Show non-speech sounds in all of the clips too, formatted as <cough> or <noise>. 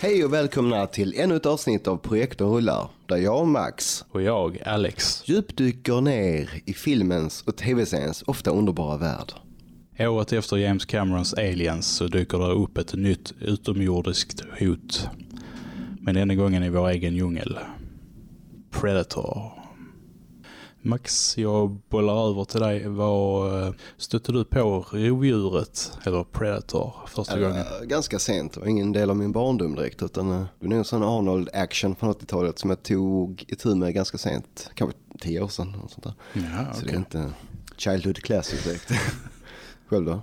Hej och välkomna till ännu ett avsnitt av Projektorn rullar, där jag, Max, Och jag, Alex. djupdyker ner i filmens och tv-seriens ofta underbara värld. Året efter James Camerons Aliens så dyker det upp ett nytt utomjordiskt hot. Men denna gången i vår egen djungel. Predator. Max, jag bollar över till dig. Vad eh, stötte du på rovdjuret, eller Predator, första gången? Äh, ganska sent, var ingen del av min barndom direkt utan äh, det nog en sån Arnold-action från 80-talet som jag tog itu med ganska sent, kanske tio år sedan. Och sånt där. Ja, Så det är inte childhood classic direkt. <laughs> Själv då?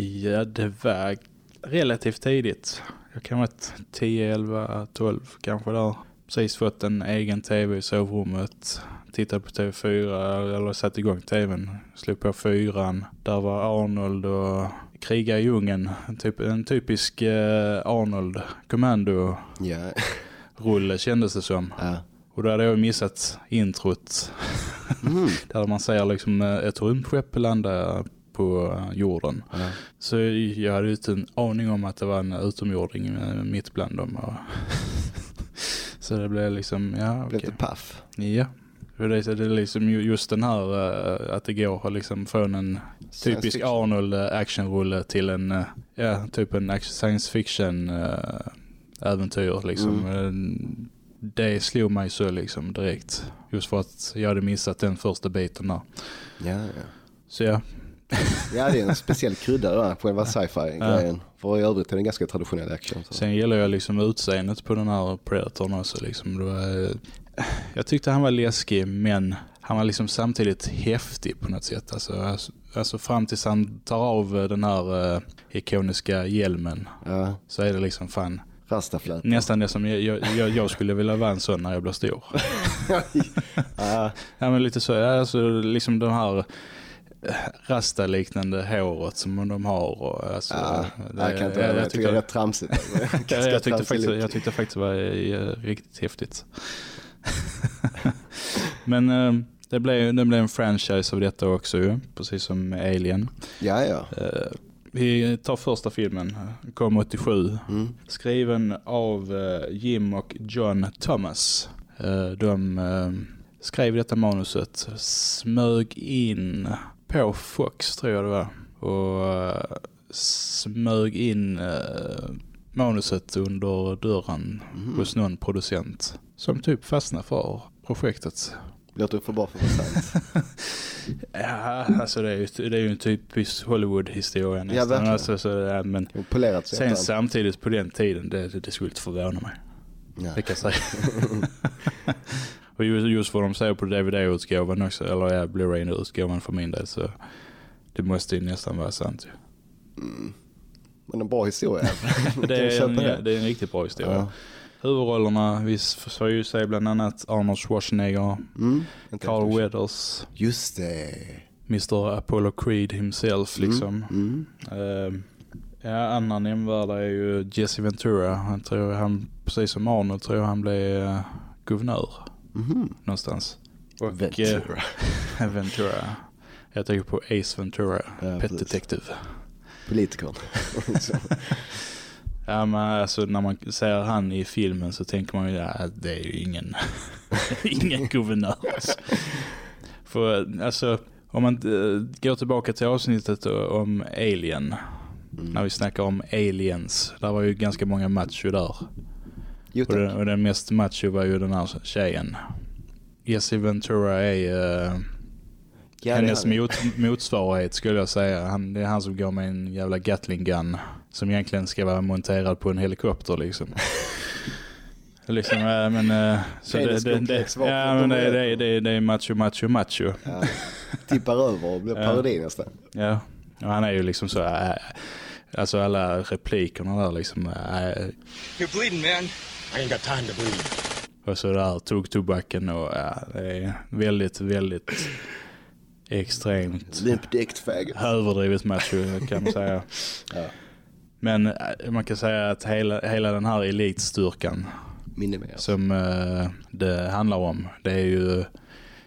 Ja, det var relativt tidigt. Jag kan vara 10, 11, 12 kanske där. Precis fått en egen tv i sovrummet. Tittade på TV4 eller satt igång tvn. Slog på fyran. Där var Arnold och kriga i djungeln. Typ, en typisk eh, Arnold kommando Ja. rulle kändes det som. ja. Och då hade jag missat introt. Mm. <laughs> Där man ser liksom eh, ett rymdskepp landa på jorden. ja. Så jag hade ju inte en aning om att det var en utomjording eh, mitt bland dem. Och <laughs> så det blev liksom, ja Blev okej. lite paff. Ja. Det, är- liksom ju- just den här eh, att det går liksom från en typisk. Arnold eh, actionrulle till en, eh, ja typ en science fiction äventyr liksom. Eh, Det slog mig så liksom direkt. Just för att jag hade missat den första biten där. Ja, ja. Så ja, ja, det är en speciell krydda där på själva sci-fi-grejen. För i övrigt är det en ganska traditionell action. Så. Sen gillar jag liksom utseendet på den här Predatorn också. Liksom. Det var, jag tyckte han var läskig men han var liksom samtidigt häftig på något sätt. Alltså, alltså, alltså fram tills han tar av eh, den här uh, ikoniska hjälmen Ja, så är det liksom fan rastaflöt. nästan det som jag, jag, jag, skulle vilja vara en sån när jag blir stor. <laughs> ja, Ja men lite så, alltså liksom de här eh, rasta-liknande håret som de har. Och, alltså, ja, det- jag kan inte jag- jag, jag tycker det är rätt tramsigt. <laughs> Jag, tyckte faktiskt, jag tyckte faktiskt det var riktigt häftigt. <laughs> Men eh, det blev, det blev en franchise av detta också ju, precis som Alien. Ja, ja. Eh, vi tar första filmen, kom 87. Mm. Skriven av eh, Jim och John Thomas. Eh, de eh, skrev detta manuset, smög in på Fox tror jag det var. Och smög in manuset under dörren Mhm. hos någon producent. Som typ fastnade för projektet. Låter för bra för att vara sant. <laughs> Ja, alltså det är ju, det är ju en typisk Hollywood-historia nästan. verkligen. alltså, så, ja, men Polerat sen efterhand. samtidigt på den tiden, det, det, det skulle inte förvåna mig. Ja. Det kan jag säga. <laughs> och just, just vad de säger på DVD-utgåvan också, eller ja, Blu-ray-utgåvan för min del, så det måste ju nästan vara sant. Mm. Men en bra historia. <laughs> Det är, en, ja, det är en riktigt bra historia. Ja. Huvudrollerna, vi får ju se bland annat Arnold Schwarzenegger, Mm. Carl Weathers, Just det. Mr. Apollo Creed himself liksom. Mm. Eh, ja, andra nämnvärda är ju Jesse Ventura. Han tror han, precis som Arnold, tror jag han blev uh, guvernör Mhm. någonstans. Och, eh, Ventura. <laughs> Ventura. Jag tänker på Ace Ventura, Ja, Pet. Detective. Politikern. <laughs> Ja, men alltså när man ser han i filmen så tänker man ju att det är ju ingen, <laughs> ingen guvernör. Alltså. För alltså, om man eh, går tillbaka till avsnittet om Alien, Mm. när vi snackar om aliens, där var ju ganska många macho där. Jo, Och den, och den mest macho var ju den här tjejen. Jesse Ventura är uh, Ja, hennes mot, motsvarighet skulle jag säga. Han, det är han som går med en jävla Gatling gun som egentligen ska vara monterad på en helikopter liksom. <laughs> liksom, äh, men... äh, så det, det, det, ja, men det, är- det, det, det är macho, macho, macho. Ja. <laughs> Tippar över och blir Ja. parodi nästan. Ja, och han är ju liksom så... Äh, alltså alla replikerna där liksom... Äh, You're bleeding, man. I ain't got time to bleed. Och så där tog tobaken och ja, det är väldigt, väldigt extremt Limp dick faggot. överdrivet macho kan man säga. <laughs> Ja. Men eh, man kan säga att hela, hela den här elitstyrkan Minimeras. som eh, det handlar om, det är ju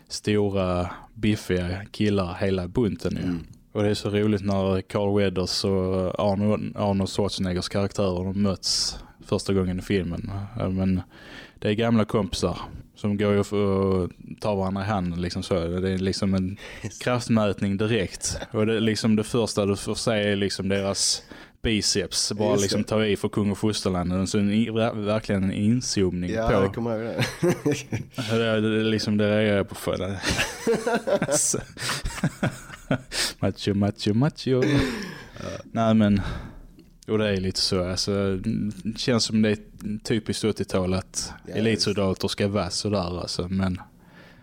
stora, biffiga killar hela bunten. Mm. Och det är så roligt när Carl Weathers och Arnold, Schwarzeneggers karaktärer möts första gången i filmen. Men det är gamla kompisar som går och tar varandra i handen. Liksom så. Det är liksom en <laughs> kraftmätning direkt. Och det, liksom det första du får se är liksom deras biceps. Bara Just liksom det. ta i för kung och fosterland. Så en, verkligen en inzoomning Ja, på. jag kommer ihåg det. Det är, det liksom det reagerar jag på för <laughs> <laughs> macho, macho, macho. Nej men, och det är lite så. Alltså, det känns som det är typiskt 80-tal att Ja, elitsoldater ska vara sådär. Alltså. Men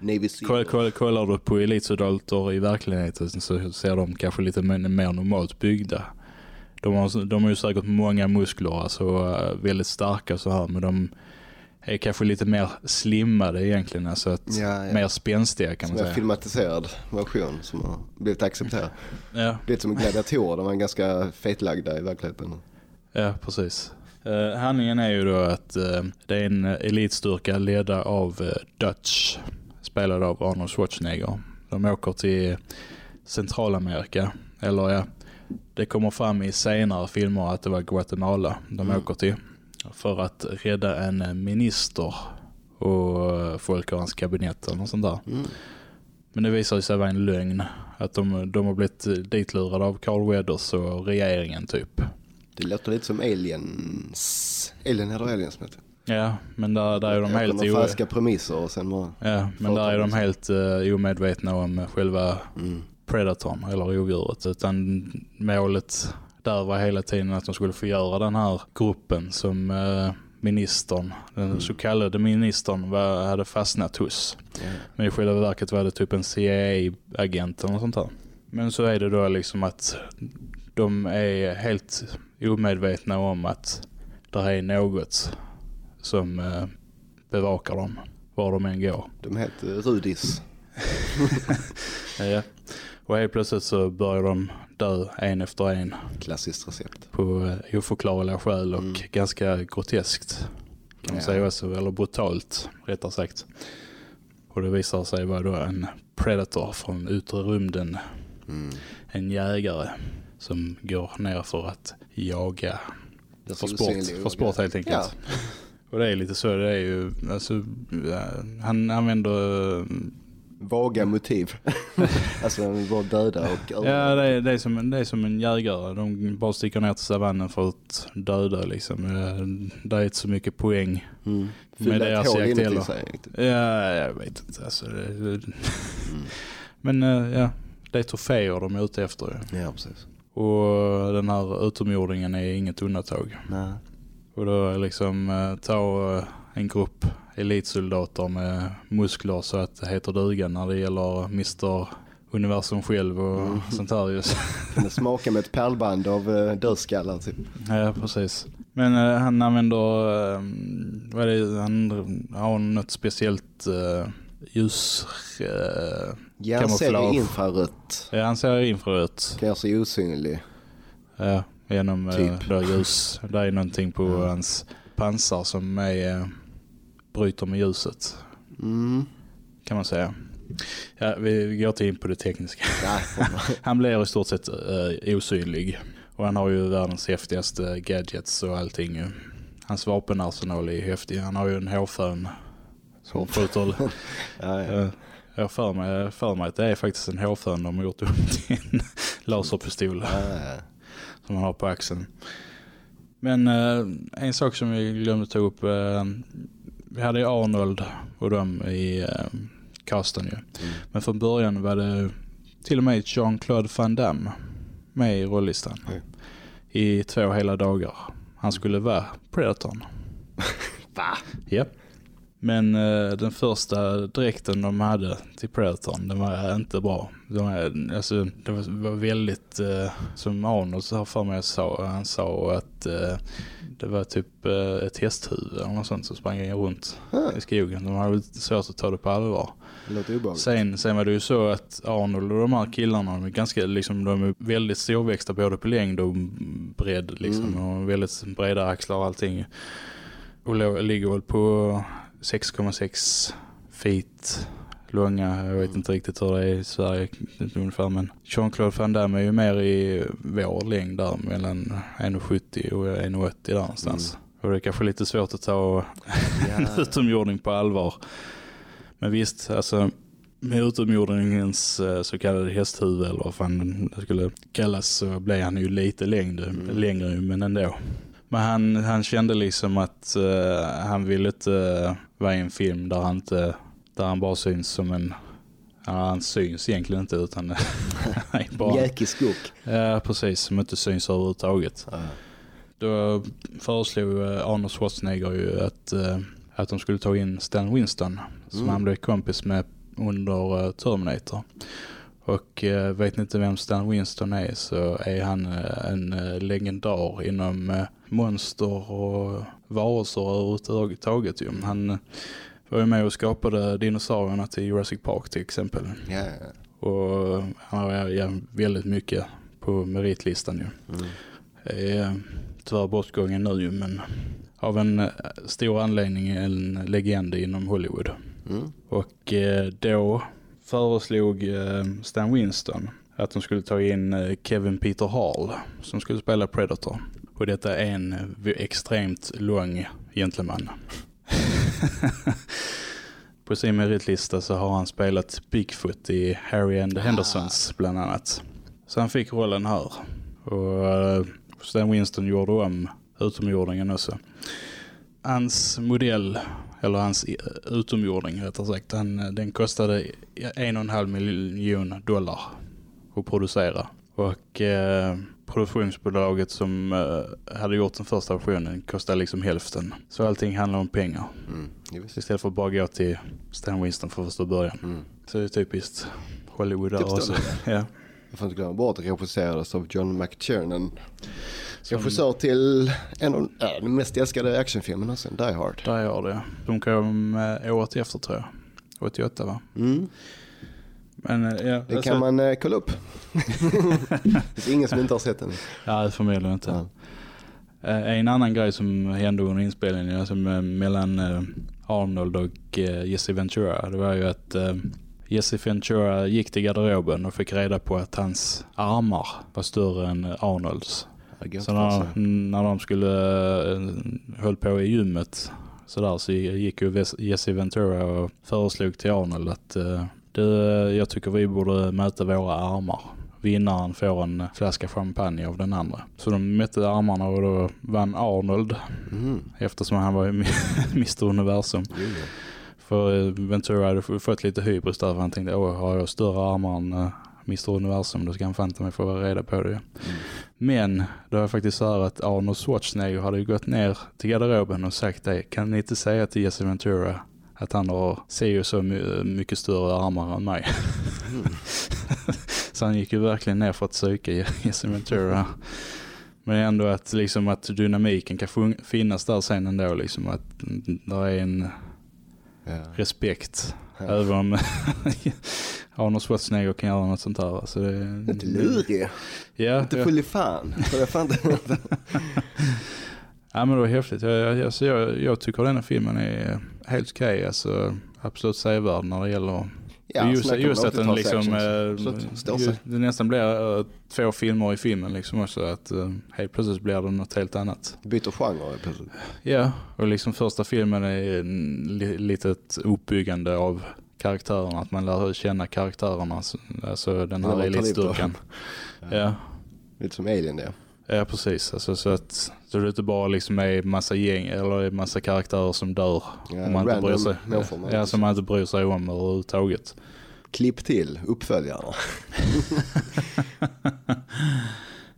Navy koll, Seal. koll, kollar du på elitsoldater i verkligheten så ser de kanske lite mer normalt byggda. De har, de har ju säkert många muskler, alltså äh, väldigt starka så här, men de är kanske lite mer slimmade egentligen, alltså att Ja, ja. mer spänstiga kan Som man en säga. filmatiserad version som har blivit accepterad. Ja, Lite som gladiatorer, de är ganska fetlagda i verkligheten. ja, precis. Uh, handlingen är ju då att eh, det är en elitstyrka ledda av eh, Dutch, spelad av Arnold Schwarzenegger. De åker till Centralamerika, eller ja, det kommer fram i senare filmer att det var Guatemala de Mm. åker till för att rädda en minister och folk och hans kabinett eller något sånt där. Mm. Men det visar sig vara en lögn. Att de, de har blivit ditlurade av Carl Weathers och regeringen typ. Det låter lite som Aliens. Alien heter Aliens heter. Ja, men där, där är de helt, falska premisser och sen bara... ja, men där är de helt uh, omedvetna om själva Mm. Predatorn eller rovdjuret. Utan målet där var hela tiden att de skulle förgöra den här gruppen som eh, ministern, den så kallade ministern, var, hade fastnat hos. Men i själva verket var det typ en CIA-agent eller sånt där. Men så är det då liksom att de är helt omedvetna om att det här är något som eh, bevakar dem var de än går. De heter Rudis. <laughs> Ja. Och helt plötsligt så börjar de dö en efter en Klassiskt recept. på eh, oförklarliga skäl och Mm. ganska groteskt kan man Ja. säga också, eller brutalt rättare sagt. Och det visar sig vara då en predator från yttre rymden, Mm. en jägare som går ner för att jaga Det för sport, för sport helt enkelt. Ja. Och det är lite så, det är ju, alltså, han använder eh, Vaga motiv. <laughs> alltså de var döda och Ja, det är, det, är som, det är som en jägare. De bara sticker ner till savannen för att döda liksom. Det är inte så mycket poäng. mm. med deras jakt heller. sig. Ja, jag vet inte. Alltså, det, Mm. men eh, ja, det är troféer de är ute efter. Ja, precis. Och den här utomjordingen är inget undantag. Nej. Och då liksom eh, ta eh, en grupp elitsoldater med muskler så att det heter duga när det gäller Mr. Universum själv och Mm. <laughs> sånt här just. Smaka med ett pärlband av uh, dödsskallar typ. Ja, precis. Men eh, han använder, eh, vad är det, han har något speciellt uh, ljus... Uh, Ja, ser Kamouflage. i infrarött. ja, han ser infrarött. Kan göra sig osynlig. Ja, genom uh, Typ. då ljus. Det är någonting på Ja. hans pansar som är, uh, bryter med ljuset, Mm. kan man säga. Ja, vi går till in på det tekniska. <laughs> Han blir i stort sett eh, osynlig. Och han har ju världens häftigaste gadgets och allting. Hans vapenarsenal är häftig. Han har ju en hårfön som skjuter... <laughs> ja, ja. eh, jag för mig, för mig att det är faktiskt en hårfön de har gjort upp <laughs> till en laserpistol ja. som han har på axeln. Men eh, en sak som vi glömde ta upp. eh, vi hade ju Arnold och dem i eh, casten ju. Mm. Men från början var det till och med Jean-Claude Van Damme med i rollistan. Oj. I två hela dagar. Han skulle vara Predatorn. <laughs> Va? Japp. Men eh, den första dräkten de hade till Predatorn, den var inte bra. De var, alltså, det var, var väldigt, eh, som Arnold så här för mig sa, han sa att eh, det var typ eh, ett hästhuvud eller något sånt som sprang runt Ah, i skogen. De hade svårt att ta det på allvar. det. Sen, sen var det ju så att Arnold och de här killarna, de är ganska liksom, de är väldigt storväxta både på längd och bredd liksom. Mm. Och väldigt breda axlar och allting. Och ligger väl på 6,6 feet långa. Jag vet inte riktigt hur det är i Sverige ungefär. Men Jean-Claude Van Damme är ju mer i vår längd där mellan 1,70 och 1,80 där någonstans. Och det är kanske lite svårt att ta en <laughs> utomjording på allvar. Men visst, alltså med utomjordingens eh, så kallade hästhuvud eller vad fan det skulle kallas så blev han ju lite längre, Mm. längre men ändå. Men han, han kände liksom att eh, han ville inte uh, vara i en film där han, inte, där han bara syns som en... Ja, han syns egentligen inte utan. <laughs> Mjäkig skog. Ja, precis. Som inte syns överhuvudtaget. Ja. Då föreslog eh, Arnold Schwarzenegger ju att, eh, att de skulle ta in Stan Winston som Mm. han blev kompis med under eh, Terminator. Och vet ni inte vem Stan Winston är så är han en legendar inom monster och varelser överhuvudtaget. Han var ju med och skapade dinosaurierna till Jurassic Park till exempel. Ja. Och han har väldigt mycket på meritlistan ju. Mm. är tyvärr bortgången nu ju, men av en eh, stor anledning en legend inom Hollywood. Mm. Och eh, då föreslog eh, Stan Winston att de skulle ta in eh, Kevin Peter Hall som skulle spela Predator. Och detta är en eh, extremt lång gentleman. <laughs> På sin meritlista så har han spelat Bigfoot i Harry and the Hendersons bland annat. Så han fick rollen här. Och eh, Stan Winston gjorde om utomjordingen också. Hans modell, eller hans i- utomjording rättare sagt, han, den kostade en och en halv miljon dollar att producera. Och eh, produktionsbolaget som eh, hade gjort den första versionen kostade liksom hälften. Så allting handlar om pengar. Mm. Istället för att bara gå till Stan Winston för första början. Mm. Så det är typiskt Hollywood där så. också. <laughs> Ja. Jag får inte glömma bort att regisserades av John McTiernan. Som- Regissör till en av äh, den mest älskade actionfilmen någonsin, Die Hard. Där har det. De kom eh, året efter tror jag. 88 va? Mm. Men eh, ja, Det kan man eh, kolla upp. <laughs> det finns ingen som inte har sett den. Ja, förmodligen inte. Ja. Eh, En annan grej som hände under inspelningen alltså mellan Arnold och Jesse Ventura, det var ju att Jesse Ventura gick till garderoben och fick reda på att hans armar var större än Arnolds. Så när, sig. när de skulle höll på i gymmet så där så gick ju Jesse Ventura och föreslog till Arnold att du, jag tycker vi borde mäta våra armar. Vinnaren får en flaska champagne av den andra. Så de mätte armarna och då vann Arnold Mm. eftersom han var Mr <laughs> Universum. Jo. För eh, Ventura hade fått lite hybris där för han tänkte åh har jag större armar än uh, Mr Universum då ska han fan ta mig få reda på det. Men det var faktiskt så här att Arnold Schwarzenegger hade gått ner till garderoben och sagt det. Kan ni inte säga till Jesse Ventura att han har, ser ju så my- mycket större armar än mig. <laughs> så han gick ju verkligen ner för att söka Jesse Ventura. Men ändå att, liksom, att dynamiken kan finnas där sen ändå. Liksom, att där är en Ja. respekt. Ja. Även om <laughs> Arnold Schwarzenegger kan göra något sånt där. Så det, Inte lurig. Ja, Inte ja. full i fan. Ja men det var häftigt. Jag, jag, alltså, jag, jag tycker den här filmen är helt okej. Alltså, absolut sevärd när det gäller Ja, just, just att den 80-tals liksom just, sig. det nästan blir eh, två filmer i filmen liksom också. Att uh, helt plötsligt blir det något helt annat. Byter genre plötsligt. Ja, och liksom första filmen är li, litet uppbyggande av karaktärerna. Att man lär känna karaktärerna. Så- Alltså den Ja, här elitstyrkan. Ja. Lite som Alien det. Ja, precis. Alltså, så att så det är inte bara liksom är massa gäng eller massa karaktärer som dör. Ja, om man inte bryr sig. människor Ja, som man inte bryr sig om överhuvudtaget. Klipp till uppföljarna. <laughs>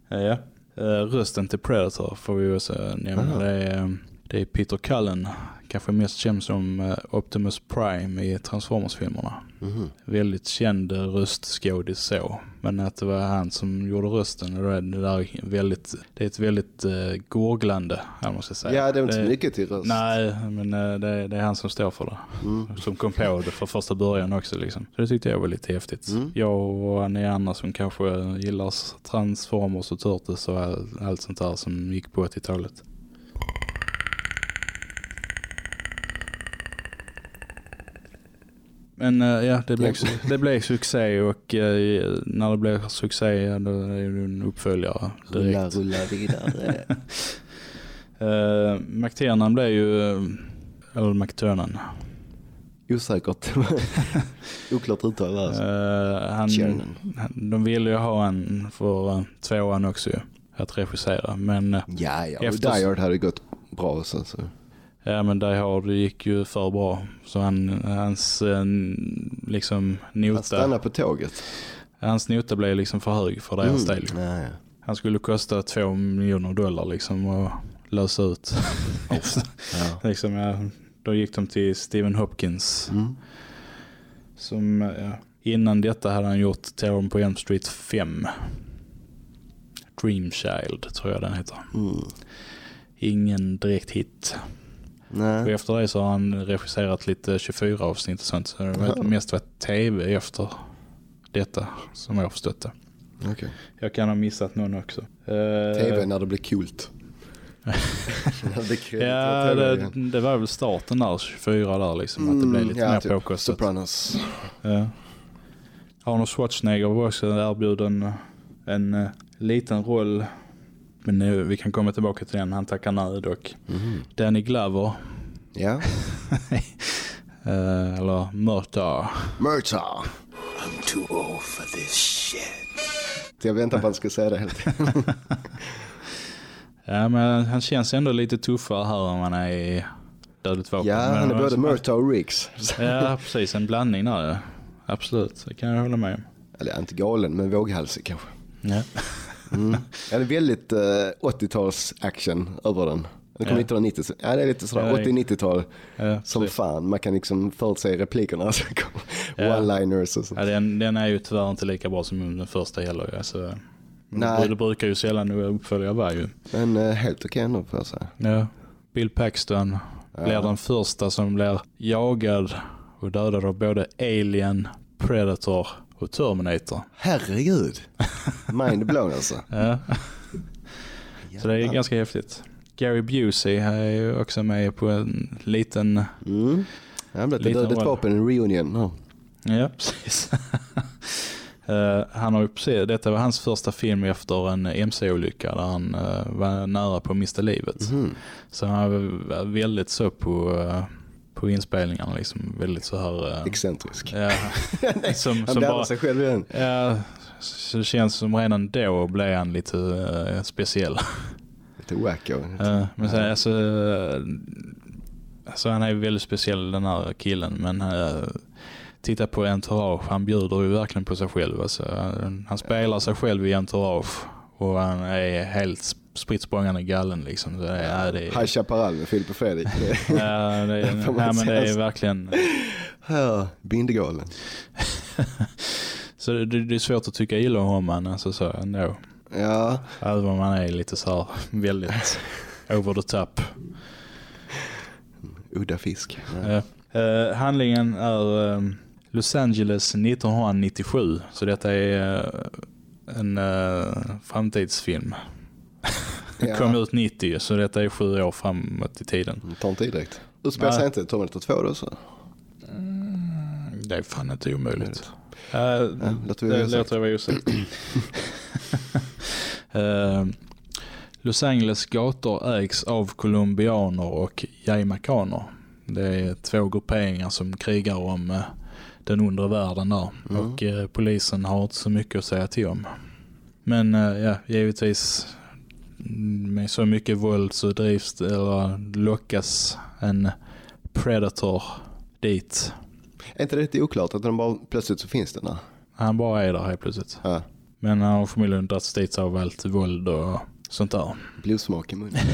Ja. Eh, rösten till Predator får vi också nämna. Aha. Det är, eh, det är Peter Cullen. Kanske mest känd som eh, Optimus Prime i Transformers-filmerna. Mhm. Väldigt känd eh, röstskådis så. Men att det var han som gjorde rösten. Det är, det där är väldigt, det är ett väldigt uh, gorglande, jag måste säga. Ja, det är inte så mycket till röst. Nej, men eh, det, är- det är han som står för det. Mm. Som kom på det för första början också. Liksom. Så det tyckte jag var lite häftigt. Mm. Jag och ni andra som kanske gillar Transformers och Turtles och all, allt sånt där som gick på 80-talet. Men eh, ja, det blev, det blev succé och eh, när det blev succé då är det en uppföljare Rulla, direkt. rulla vidare. <laughs> Uh, McTiernan blev ju, eh, eller McTurnan, Osäkert. <laughs> Oklart uttal där. Eh, han, de ville ju ha en för uh, tvåan också att regissera. Men, eh, Ja, ja. Efter-. Die Hard hade gått bra så. så. Ja, men Die Hard gick ju för bra. Så han, hans eh, liksom Han nota, stannade på tåget. hans nota blev liksom för hög för deras del. ju. Ja, ja. Han skulle kosta två miljoner dollar liksom och lösa ut. Ja. <laughs> liksom, ja, då gick de till Stephen Hopkins. Mm. Som, ja, innan detta hade han gjort Terror på Elm Street 5. Dream Child tror jag den heter. Mm. Ingen direkt hit. Och Nej. efter det så har han regisserat lite 24 avsnitt och sånt. Så det har Jaha. mest varit tv efter detta som jag har förstått det. Okej. Jag kan ha missat någon också. TV när det blir coolt. <laughs> när det Ja, det, det var väl starten där, 24 där liksom. Att det blev lite Mm, ja, mer typ påkostat. Sopranos. Ja. Arnold Schwarzenegger var också erbjuden en eh, liten roll. Men nu, vi kan komma tillbaka till den. Han tackar nej dock. Mhm. Danny Glover. Ja. <laughs> eh, eller Murtaugh. Murta. I'm too old for this shit. Jag väntar på att han ska säga det helt. <laughs> Ja, men han känns ändå lite tuffare här än man är i Dödligt vapen. ja, Men- han är både Murta och Riggs. Ja, precis. En blandning där. Absolut, det kan jag hålla med om. Eller inte galen, men våghalsig kanske. Ja. Mm. Ja, det är väldigt eh, 80-tals action över den. Den kom Ja. 1990, så- ja det är lite Ja, sådär det- 80-90-tal Ja, som precis. fan. Man kan liksom förutse replikerna, <laughs> alltså, Ja. one-liners och så. Ja, den, den är ju tyvärr inte lika bra som den första heller. Alltså, Nej. Det brukar ju sällan uppfölja vara ju. Men eh, helt okej ändå får jag säga. Ja. Bill Paxton blir Ja. den första som blir jagad och dödad av både Alien, Predator och Terminator. Herregud. Mind blown alltså. <laughs> Ja. Så det är ganska häftigt. Gary Busey är ju också med på en liten... Mm. Liten blev ett roll. vapen, en reunion. Ja. Ja, precis. <laughs> Eh, han har precis, detta var hans första film efter en MC-olycka där han eh, var nära på att mista livet. Mhm. Så han var väldigt så på, eh, på inspelningarna liksom. Väldigt så här... eh, Excentrisk. ja, <laughs> som, Han som bara, sig själv igen. ja, så det känns som redan då blev han lite eh, speciell. Lite wacko. Eh, men sen, alltså, eh, alltså han är ju väldigt speciell den här killen men uh, titta på Entourage, han bjuder ju verkligen på sig själv. Alltså, han, han spelar sig själv i Entourage och han är helt spritt språngande gallen liksom. Så det, är- det, är- High Chaparral med Filip och Fredrik. <laughs> Ja, det, är, <laughs> man nej, men det är verkligen... <laughs> Bindegalen. Så det, det är svårt att tycka illa om honom alltså, så ändå. Ja, Även om man är lite så här väldigt over the top. udda fisk. Ja. Eh, handlingen är eh, Los Angeles 1997. Så detta är eh, en uh, framtidsfilm. Ja. Kom ut 90 så detta är sju år framåt i tiden. Det tar en tid direkt. Utspelar sig inte Terminator 2 då så? Det är fan inte omöjligt. Uh, Ja, låter det låter jag vara osagt. <clears throat> <laughs> Eh, Los Angeles gator ägs av colombianer och jamaicaner. Det är två grupperingar som krigar om eh, den undre världen där. Mm. Och eh, polisen har inte så mycket att säga till om. Men ja, givetvis mm, med så mycket våld så drivs eller lockas en predator dit. Är inte det lite oklart att den bara plötsligt så finns den där? Han bara är där helt plötsligt. Ja, Men han har förmodligen dragits dit av allt våld och sånt där. blodsmak i munnen. <laughs>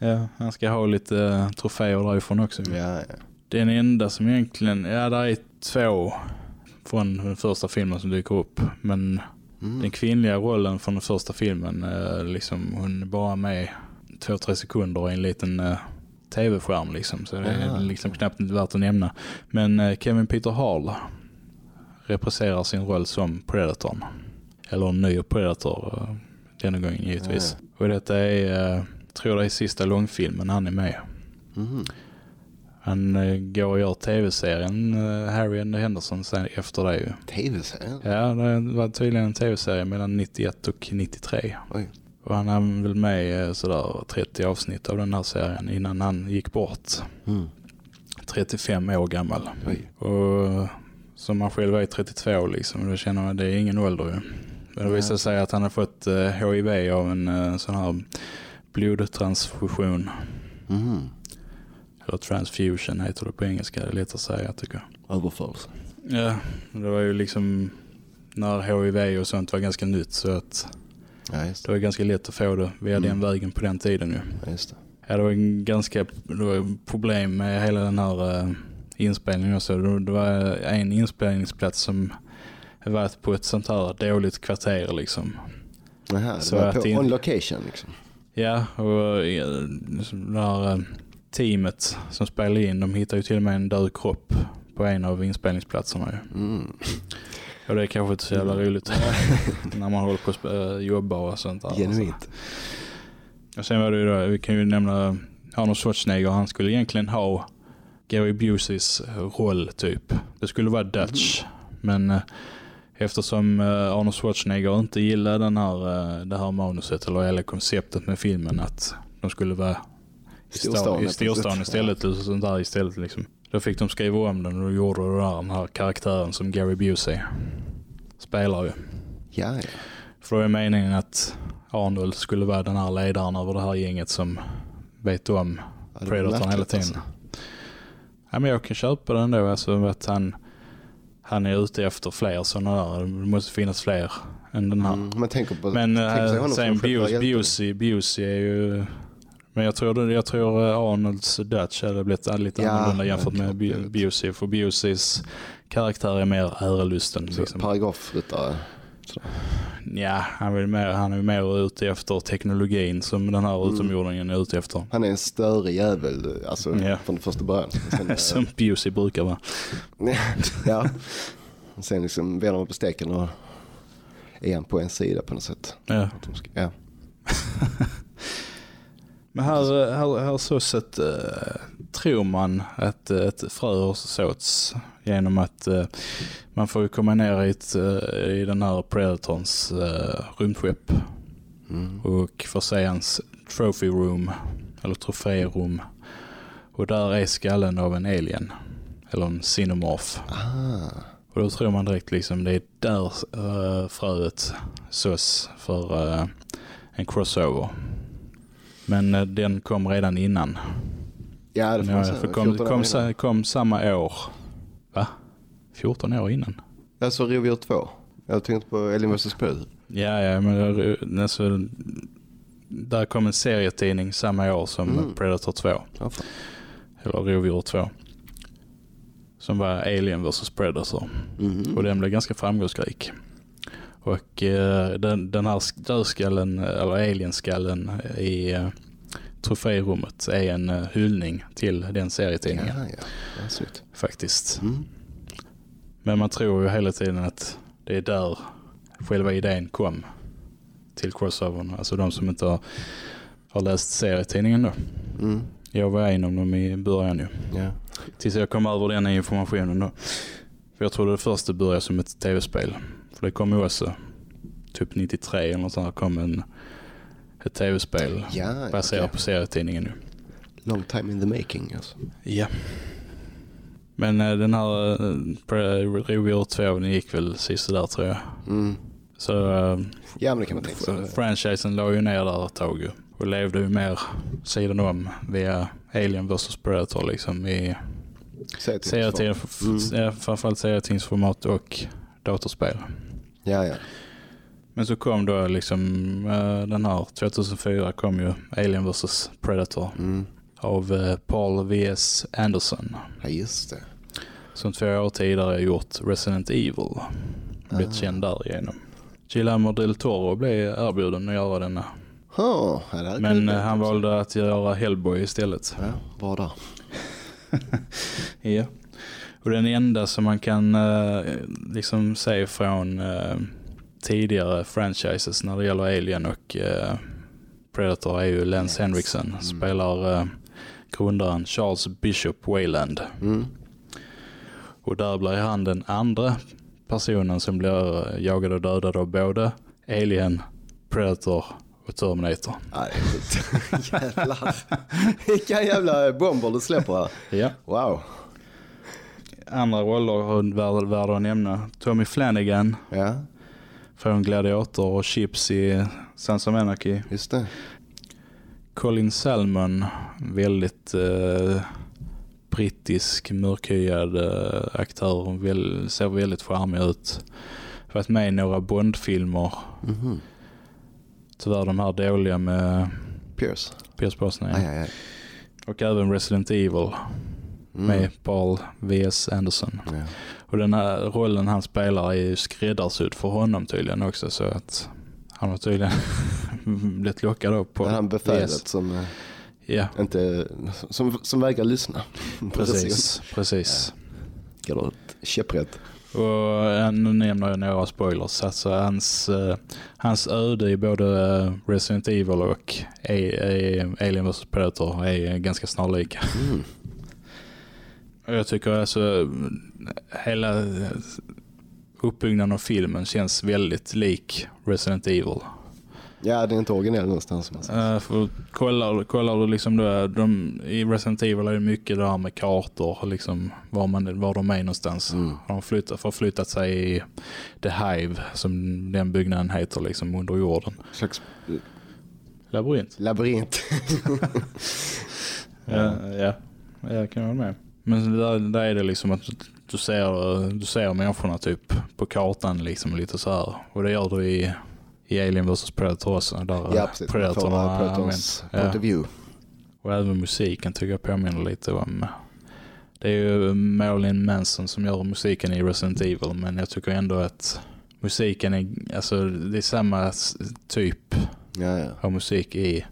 Ja, han ska ha lite eh, troféer därifrån också. ja, ja. Den enda som egentligen, ja där är två från den första filmen som dyker upp. Men Mm. den kvinnliga rollen från den första filmen, eh, liksom hon är bara med två, tre sekunder i en liten eh, tv-skärm liksom. Så det är liksom knappt värt att nämna. Men eh, Kevin Peter Hall represserar sin roll som Predatorn. Eller en ny Predator denna gången givetvis. Och detta är, tror jag det är sista långfilmen han är med. Mhm. Han eh, går och gör tv-serien eh, Harry and the Henderson sen efter det ju. Tv-serien? Ja, det var tydligen en tv-serie mellan 91 och 93. Oj. Och han är väl med eh, sådär 30 avsnitt av den här serien innan han gick bort. Mm. 35 år gammal. Oj. Och som man själv är 32 liksom, då känner man att det är ingen ålder ju. Men det visade sig att han har fått HIV av en sån här blodtransfusion. Mm. Eller transfusion heter det på engelska, det är lätt att säga tycker jag. Överförelse. Ja, det var ju liksom när HIV och sånt var ganska nytt så att Ja, just det var ganska lätt att få det via Mm. den vägen på den tiden ju. det. Ja, just det. Ja, det var en ganska det var problem med hela den här uh, inspelningen också. Det det var en inspelningsplats som var på ett sånt här dåligt kvarter liksom. Jaha, det Så var på det- on location liksom. Ja, och eh, det här eh, teamet som spelade in, de hittade ju till och med en död kropp på en av inspelningsplatserna ju. Mm. Och det är kanske inte så jävla roligt <laughs> när man håller på att eh, jobba och sånt där. Genuint. Och sen var det ju då, vi kan ju nämna Arnold Schwarzenegger, han skulle egentligen ha Gary Buseys roll typ. Det skulle vara Dutch. Men eh, eftersom eh, Arnold Schwarzenegger inte gillade den här, det här manuset eller hela konceptet med filmen att de skulle vara Storstan, i storstan istället. Och sånt där istället liksom. Då fick de skriva om den och då gjorde det där, den här karaktären som Gary Busey spelar ju. Ja, ja. För då är meningen att Arnold skulle vara den här ledaren över det här gänget som vet om Ja, Predatorn hela tiden. alltså. Ja, men jag kan köpa den då, alltså att han, han är ute efter fler sådana där. Det måste finnas fler än den här. Mm, men tänk på, Men tänk sig äh, sen. Busey, Busey är ju... Men jag tror, jag tror eh, Arnolds Dutch hade blivit lite Ja, annorlunda jämfört med. Busey. För Buseys karaktär är mer ärelysten. Så Liksom. Paragrafryttare. Ja, han är, mer, han är mer ute efter teknologin som den här Mm. utomjordingen är ute efter. Han är en störig jävel, alltså Ja. från första början. <laughs> Sen, eh, Som Busey brukar vara. <laughs> ja. Sen liksom vänder man på steken och är han på en sida på något sätt. Ja. Ja. <laughs> Men här, här, här sås ett, eh, tror man att eh, ett frö har såts genom att eh, man får ju komma ner i, ett, i den här Predatorns uh, rymdskepp Mm. och få se hans trophy room, eller troférum. Och där är skallen av en alien, eller en xenomorph. Ah. Och då tror man direkt liksom det är där uh, fröet sås för eh, en crossover. Men eh, den kom redan innan. Ja, det får man säga. för kom, 14 år kom, kom samma år. Va? 14 år innan? Alltså Rovdjur 2. Jag tänkte på Alien vs Predator. Ja, ja, men det- alltså, där kom en serietidning samma år som Mm. Predator 2. Ja, fan. Eller Rovdjur 2. Som var Alien vs Predator. Mhm. Och den blev ganska framgångsrik. Och eh, den, den här dödskallen, eller alienskallen i eh, troférummet är en eh, hyllning till den serietidningen Ja, ja. faktiskt. Mm. Men man tror ju hela tiden att det är där själva idén kom till crossovern. Alltså de som inte har, har läst serietidningen då. Mm. Jag var en av dem i början ju. Ja. Tills jag kom över den informationen då. För jag trodde det första började som ett tv-spel. För det kom ju också typ 93 eller något sånt här kom en, ett tv-spel Ja, baserat okej. på serietidningen nu. Long time in the making alltså. Ja. Men eh, den här uh, Rovdjur 2 den gick väl sist där tror jag. Mm. Så eh, Ja, men det kan man tänka sig. franchisen la ju ner där ett tag ju. Och levde ju mer sidan om via Alien vs Predator liksom i Säg till serietid, oss. Mm. ja, framförallt serietidsformat och datorspel. Ja, ja. Men så kom då liksom eh, den här 2004 kom ju Alien vs Predator Mm. av eh, Paul V.S. Anderson. Ja, just det. Som två år tidigare gjort Resident Evil. Blivit Ah. känd därigenom. Guillermo del Toro blev erbjuden att göra denna. Hade Men eh, han valde att göra Hellboy istället. Ja, var där. <laughs> Ja. Och den enda som man kan eh, liksom se från eh, tidigare franchises när det gäller Alien och eh, Predator är ju Lance. Henriksen. Mm. Spelar eh, grundaren Charles Bishop Wayland. Mm. Och där blir han den andra personen som blir jagad och dödad av både Alien, Predator och Terminator. Nej. <laughs> Jävlar. Vilka jävla bomber du släpper här. Ja. Wow. Andra roller värda att nämna. Tommy Flanagan Ja, från Gladiator och Chips i Sons of Anarchy. just det. Colin Salmon, väldigt eh, brittisk, mörkhyad eh, aktör. Väl, ser väldigt charmig ut. Varit med i några Bond-filmer. Mhm. Tyvärr de här dåliga med Pierce. Pierce Brosnan. Aj. Och även Resident Evil Mm. med Paul V.S. Anderson. Ja. Och den här rollen han spelar är ju skräddarsydd för honom tydligen också. Så att han har tydligen <laughs> blivit lockad upp på han befälet VS. som, Ja, inte, som, som vägrar lyssna. <laughs> precis. precis. Ett käpprätt. Och eh, nu nämner jag några spoilers. Alltså hans, eh, hans öde i både eh, Resident Evil och Alien vs Predator är ganska snarlika. Mm. Jag tycker alltså hela eh, uppbyggnaden av filmen känns väldigt lik Resident Evil. Ja, det är inte originell någonstans. Uh, för kollar, kollar du liksom då, de, i Resident Evil är det mycket det här med kartor, liksom var, man, var de är någonstans. Mm. De har flyttat, förflyttat sig i The Hive, som den byggnaden heter, liksom under jorden. slags Labyrint. labyrint. <laughs> <laughs> Ja, ja, jag kan hålla med. Men där, där är det liksom att du ser, du ser människorna typ på kartan liksom lite så här. Och det gör du i, i Alien vs Predator också. Där ja, precis. Man får Predatorn har Predators point of view. Och även musiken tycker jag påminner lite om... Det är ju Marilyn Manson som gör musiken i Resident Evil men jag tycker ändå att musiken är... Alltså det är samma typ Ja, ja. av musik i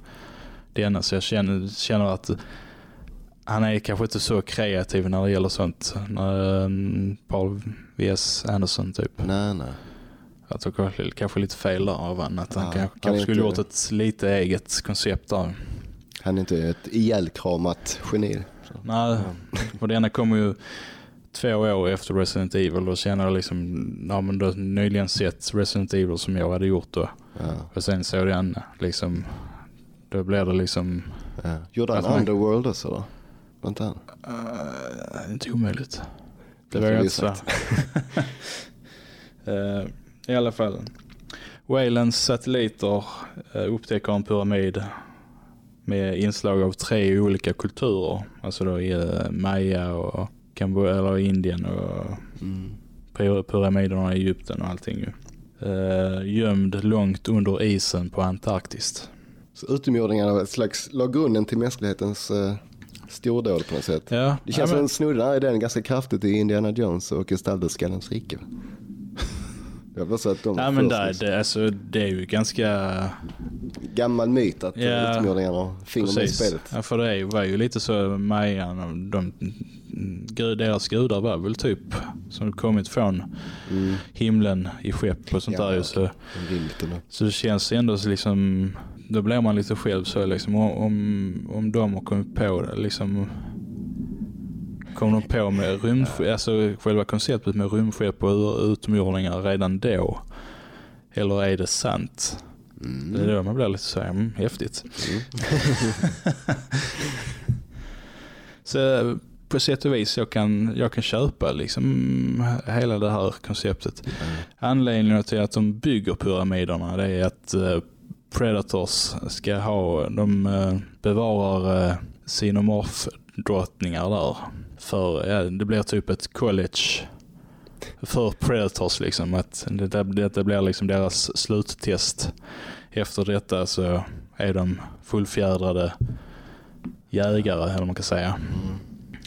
denna så jag känner, känner att han är kanske inte så kreativ när det gäller sånt. Mm, Paul V.S. Anderson typ. Nej, nej. Jag tycker kanske lite fel där av han. Att han Ja, kanske, kanske skulle gjort ett lite eget koncept där. Han är inte ett ihjälkramat geni. Nej, för denna kommer ju två år efter Resident Evil. Då känner jag liksom, ja men då nyligen sett Resident Evil som jag hade gjort då. Ja, Och sen såg den liksom, då blev det liksom, ja. Gjorde han man- Underworld också då? Var inte han? uh, inte omöjligt. Det var jag inte sagt. <laughs> Eh, I alla fall. Waylands satelliter uh, upptäcker en pyramid med inslag av tre olika kulturer. Alltså då i uh, Maya och Kambodja, eller Indien och Mm. pyra- pyramiderna i Egypten och allting ju. Uh, gömd långt under isen på Antarktis. Så utomjordingarna var ett slags, la grunden till mänsklighetens uh, stordåd på något sätt. Ja, Det känns ja, som men, en snudde där i den ganska kraftigt i Indiana Jones och Gestaltskallens rike. <laughs> Jag vill säga att de ja, men där, liksom. det, alltså, det är ju ganska... Gammal myt att Ja, ja, utomjordingarna har fingrar med i spelet. Ja, för det var ju lite så Mayan, de, gud, deras gudar var väl typ som kommit från Mm. himlen i skepp och sånt Ja, där okej. Så, så det känns ändå så liksom, då blir man lite själv så liksom, om, om, om de har kommit på det liksom, kom de på med rymdskepp, alltså själva konceptet med rymdskepp och utomjordingar redan då? Eller är det sant? Mm. Det är då man blir lite så här, mm, häftigt. Mm. <laughs> Så på sätt och vis jag kan, jag kan köpa liksom hela det här konceptet. Anledningen till att de bygger pyramiderna det är att eh, Predators ska ha, de eh, bevarar eh, xenomorph-drottningar där. För ja, det blir typ ett college för Predators liksom. Att det, detta blir liksom deras sluttest. Efter detta så är de fullfjädrade jägare eller vad man kan säga. Mm.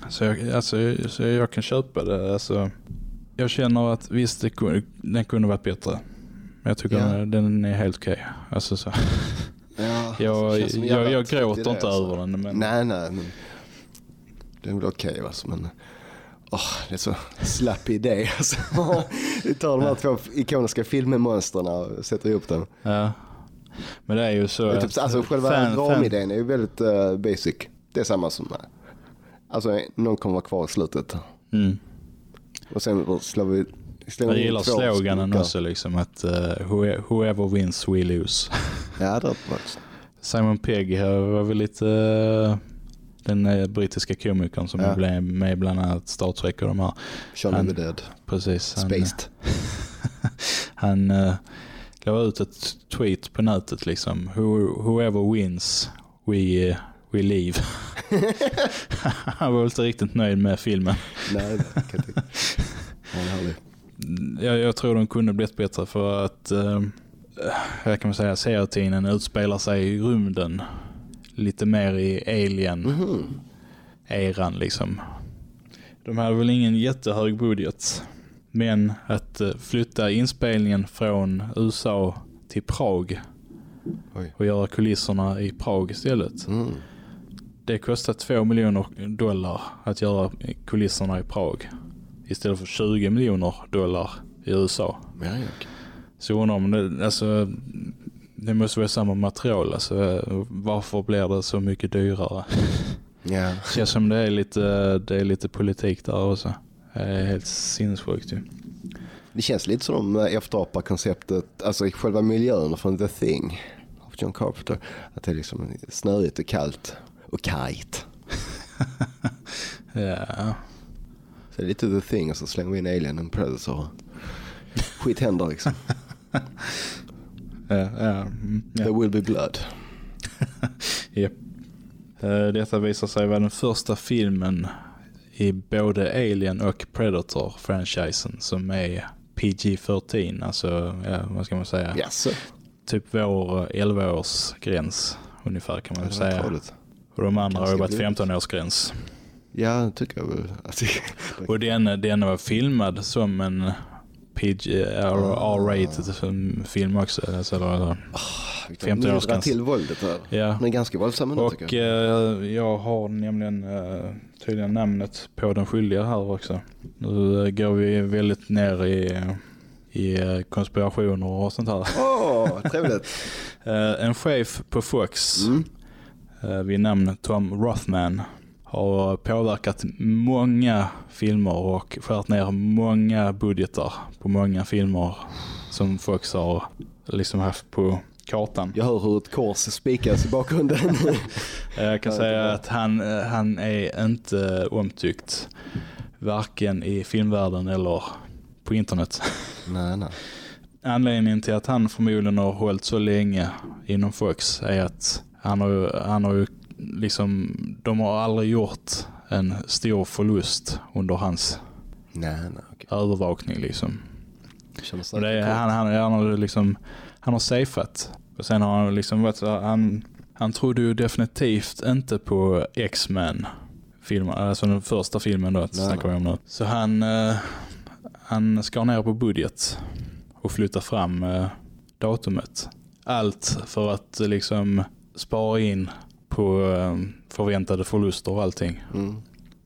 Så jag, alltså, så jag kan köpa det. Alltså, jag känner att visst, det kunde, den kunde varit bättre. Men jag tycker Ja. den, den är helt okej. Alltså, så. <laughs> Ja, <laughs> Jag, jag, jag gråter inte alltså. över den. Men, Nej, nej, men det är väl okej alltså, men åh, det är så slapp idé <laughs> alltså. Vi tar de här två ikoniska filmmonstren och sätter ihop dem. ja. men det är ju så typ, alltså själva fan- fan- ramidén är ju väldigt uh, basic. Det är samma som, alltså någon kommer vara kvar i slutet. Mm. Och sen slår vi slår Jag gillar sloganen också liksom att uh, whoe- whoever wins we lose. Ja, det är. Simon Pegg här var väl lite eh, den eh, brittiska komikern som Ja. blev med bland annat Star Trek och de här. Of the Dead. Precis. Han, Spaced. <laughs> han uh, la ut ett tweet på nätet liksom. Who, whoever wins we, uh, we leave. <laughs> han var väl inte riktigt nöjd med filmen. Nej, det kan jag tycka. Han är härlig. Jag, jag tror de kunde blivit bättre för att eh, jag kan man säga serietidningen utspelar sig i rymden. Lite mer i Alien-eran Mhm. liksom. De hade väl ingen jättehög budget. Men att eh, flytta inspelningen från USA till Prag Oj. och göra kulisserna i Prag istället. Mm. Det kostar 2 miljoner dollar att göra kulisserna i Prag. Istället för 20 miljoner dollar i USA. Ja, ja. Så undrar om det, alltså, det måste vara samma material. Alltså, varför blir det så mycket dyrare? <laughs> Ja. känns som det är lite, det är lite politik där också. Det är helt sinnessjukt ju. Det känns lite som de efterapar konceptet, alltså i själva miljön från The Thing av John Carpenter. Att det är liksom snöigt och kallt och kajt. <laughs> Ja, det är lite The Thing och så slänger vi in Alien och Predator. Skit händer liksom. <laughs> ja, ja, mm, ja. There will be blood. <laughs> Japp. Eh, Detta visar sig vara den första filmen i både Alien och Predator-franchisen som är PG-13, alltså ja, vad ska man säga? Jaså? Typ vår 11-årsgräns ungefär kan man säga. Och de andra har ju varit blivit. 15-årsgräns. Ja, det tycker jag väl. <laughs> Alltså, Och den, den var filmad som en PG, eller Ah. R-rated film också. Alltså, eller, vi 15 års gräns. till våldet där. ja. Den är ganska våldsam ändå Och tycker jag. eh, jag har nämligen eh, tydligen namnet på den skyldiga här också. Nu eh, går vi väldigt ner i, i eh, konspirationer och sånt här. Åh, trevligt. <laughs> Eh, en chef på Fox Mm. eh, vid namn Tom Rothman har påverkat många filmer och skärt ner många budgetar på många filmer som Fox har liksom haft på kartan. Jag hör hur ett kors spikas i bakgrunden. <laughs> Jag kan säga att han, han är inte omtyckt. Varken i filmvärlden eller på internet. nej, nej. Anledningen till att han förmodligen har hållit så länge inom Fox är att han har, han har ju liksom, de har aldrig gjort en stor förlust under hans Nej, nej, okej. övervakning liksom. Och det är, han, han, han har liksom, han har safeat. Och sen har han liksom varit han, han trodde ju definitivt inte på X-Men filmen, alltså den första filmen då, snackar vi om nu. Så han, eh, han skar ner på budget och flyttade fram eh, datumet. Allt för att eh, liksom spara in på eh, förväntade förluster och allting. Mm,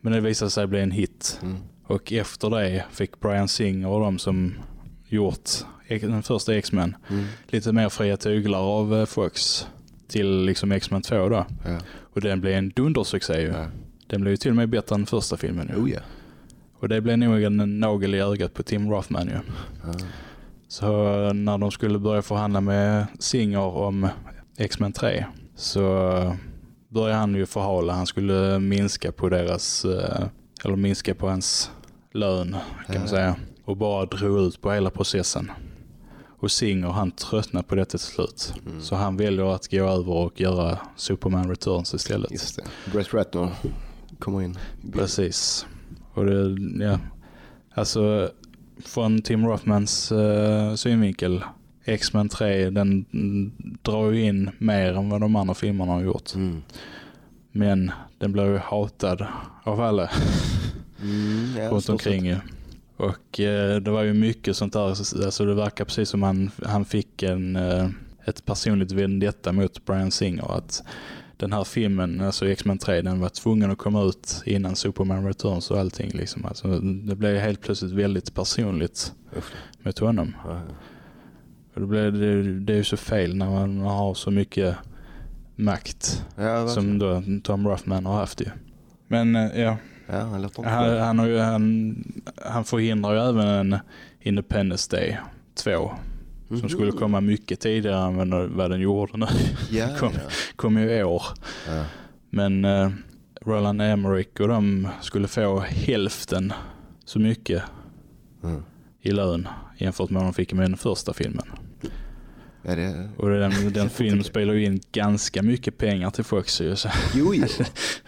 Men det visade sig bli en hit. mm. Och efter det fick Brian Singer och de som gjort den första X-Men Mm. lite mer fria tyglar av eh, Fox till liksom X-Men 2 då. Ja. Och den blev en dundersuccé ju. Ja. Den blev ju till och med bättre än första filmen ju. Oh ja. Och det blev nog en nagel i ögat på Tim Rothman ju. Ja. Så eh, när de skulle börja förhandla med Singer om X-Men 3 så eh, började han ju förhala. Han skulle minska på deras, eh, eller minska på hans lön kan man säga. Och bara drog ut på hela processen. Och Singer han tröttnade på detta till slut. Mm. Så han väljer att gå över och göra Superman Returns istället. Just det. Brett Ratner kommer in. Precis. Och det, ja. Alltså från Tim Rothmans uh, synvinkel, X-Men 3, den drar ju in mer än vad de andra filmerna har gjort. Mm. Men den blir ju hatad av alla Mm, ja, runt omkring ju. Och eh, det var ju mycket sånt där, alltså det verkar precis som han, han fick en, eh, ett personligt vendetta mot Brian Singer. Att den här filmen, alltså X-Men 3, den var tvungen att komma ut innan Superman Returns och allting. Liksom. Alltså, det blev helt plötsligt väldigt personligt Usch. mot honom. Ja, ja. Och det, blev, det, det är ju så fel när man har så mycket makt Ja, som då Tom Ruffman har haft ju. Men eh, ja, ja han han, han, har ju, han, han förhindrar ju även en Independence Day 2 som Mhm. skulle komma mycket tidigare än vad- vad den gjorde nu. Ja, <laughs> kom. ja. kom ju i år. Ja. Men eh, Roland Emmerich och de skulle få hälften så mycket Mm. i lön jämfört med vad de fick med den första filmen. Ja, det, Och den, den <laughs> filmen spelar ju in ganska mycket pengar till Fox ju, så jo, jo.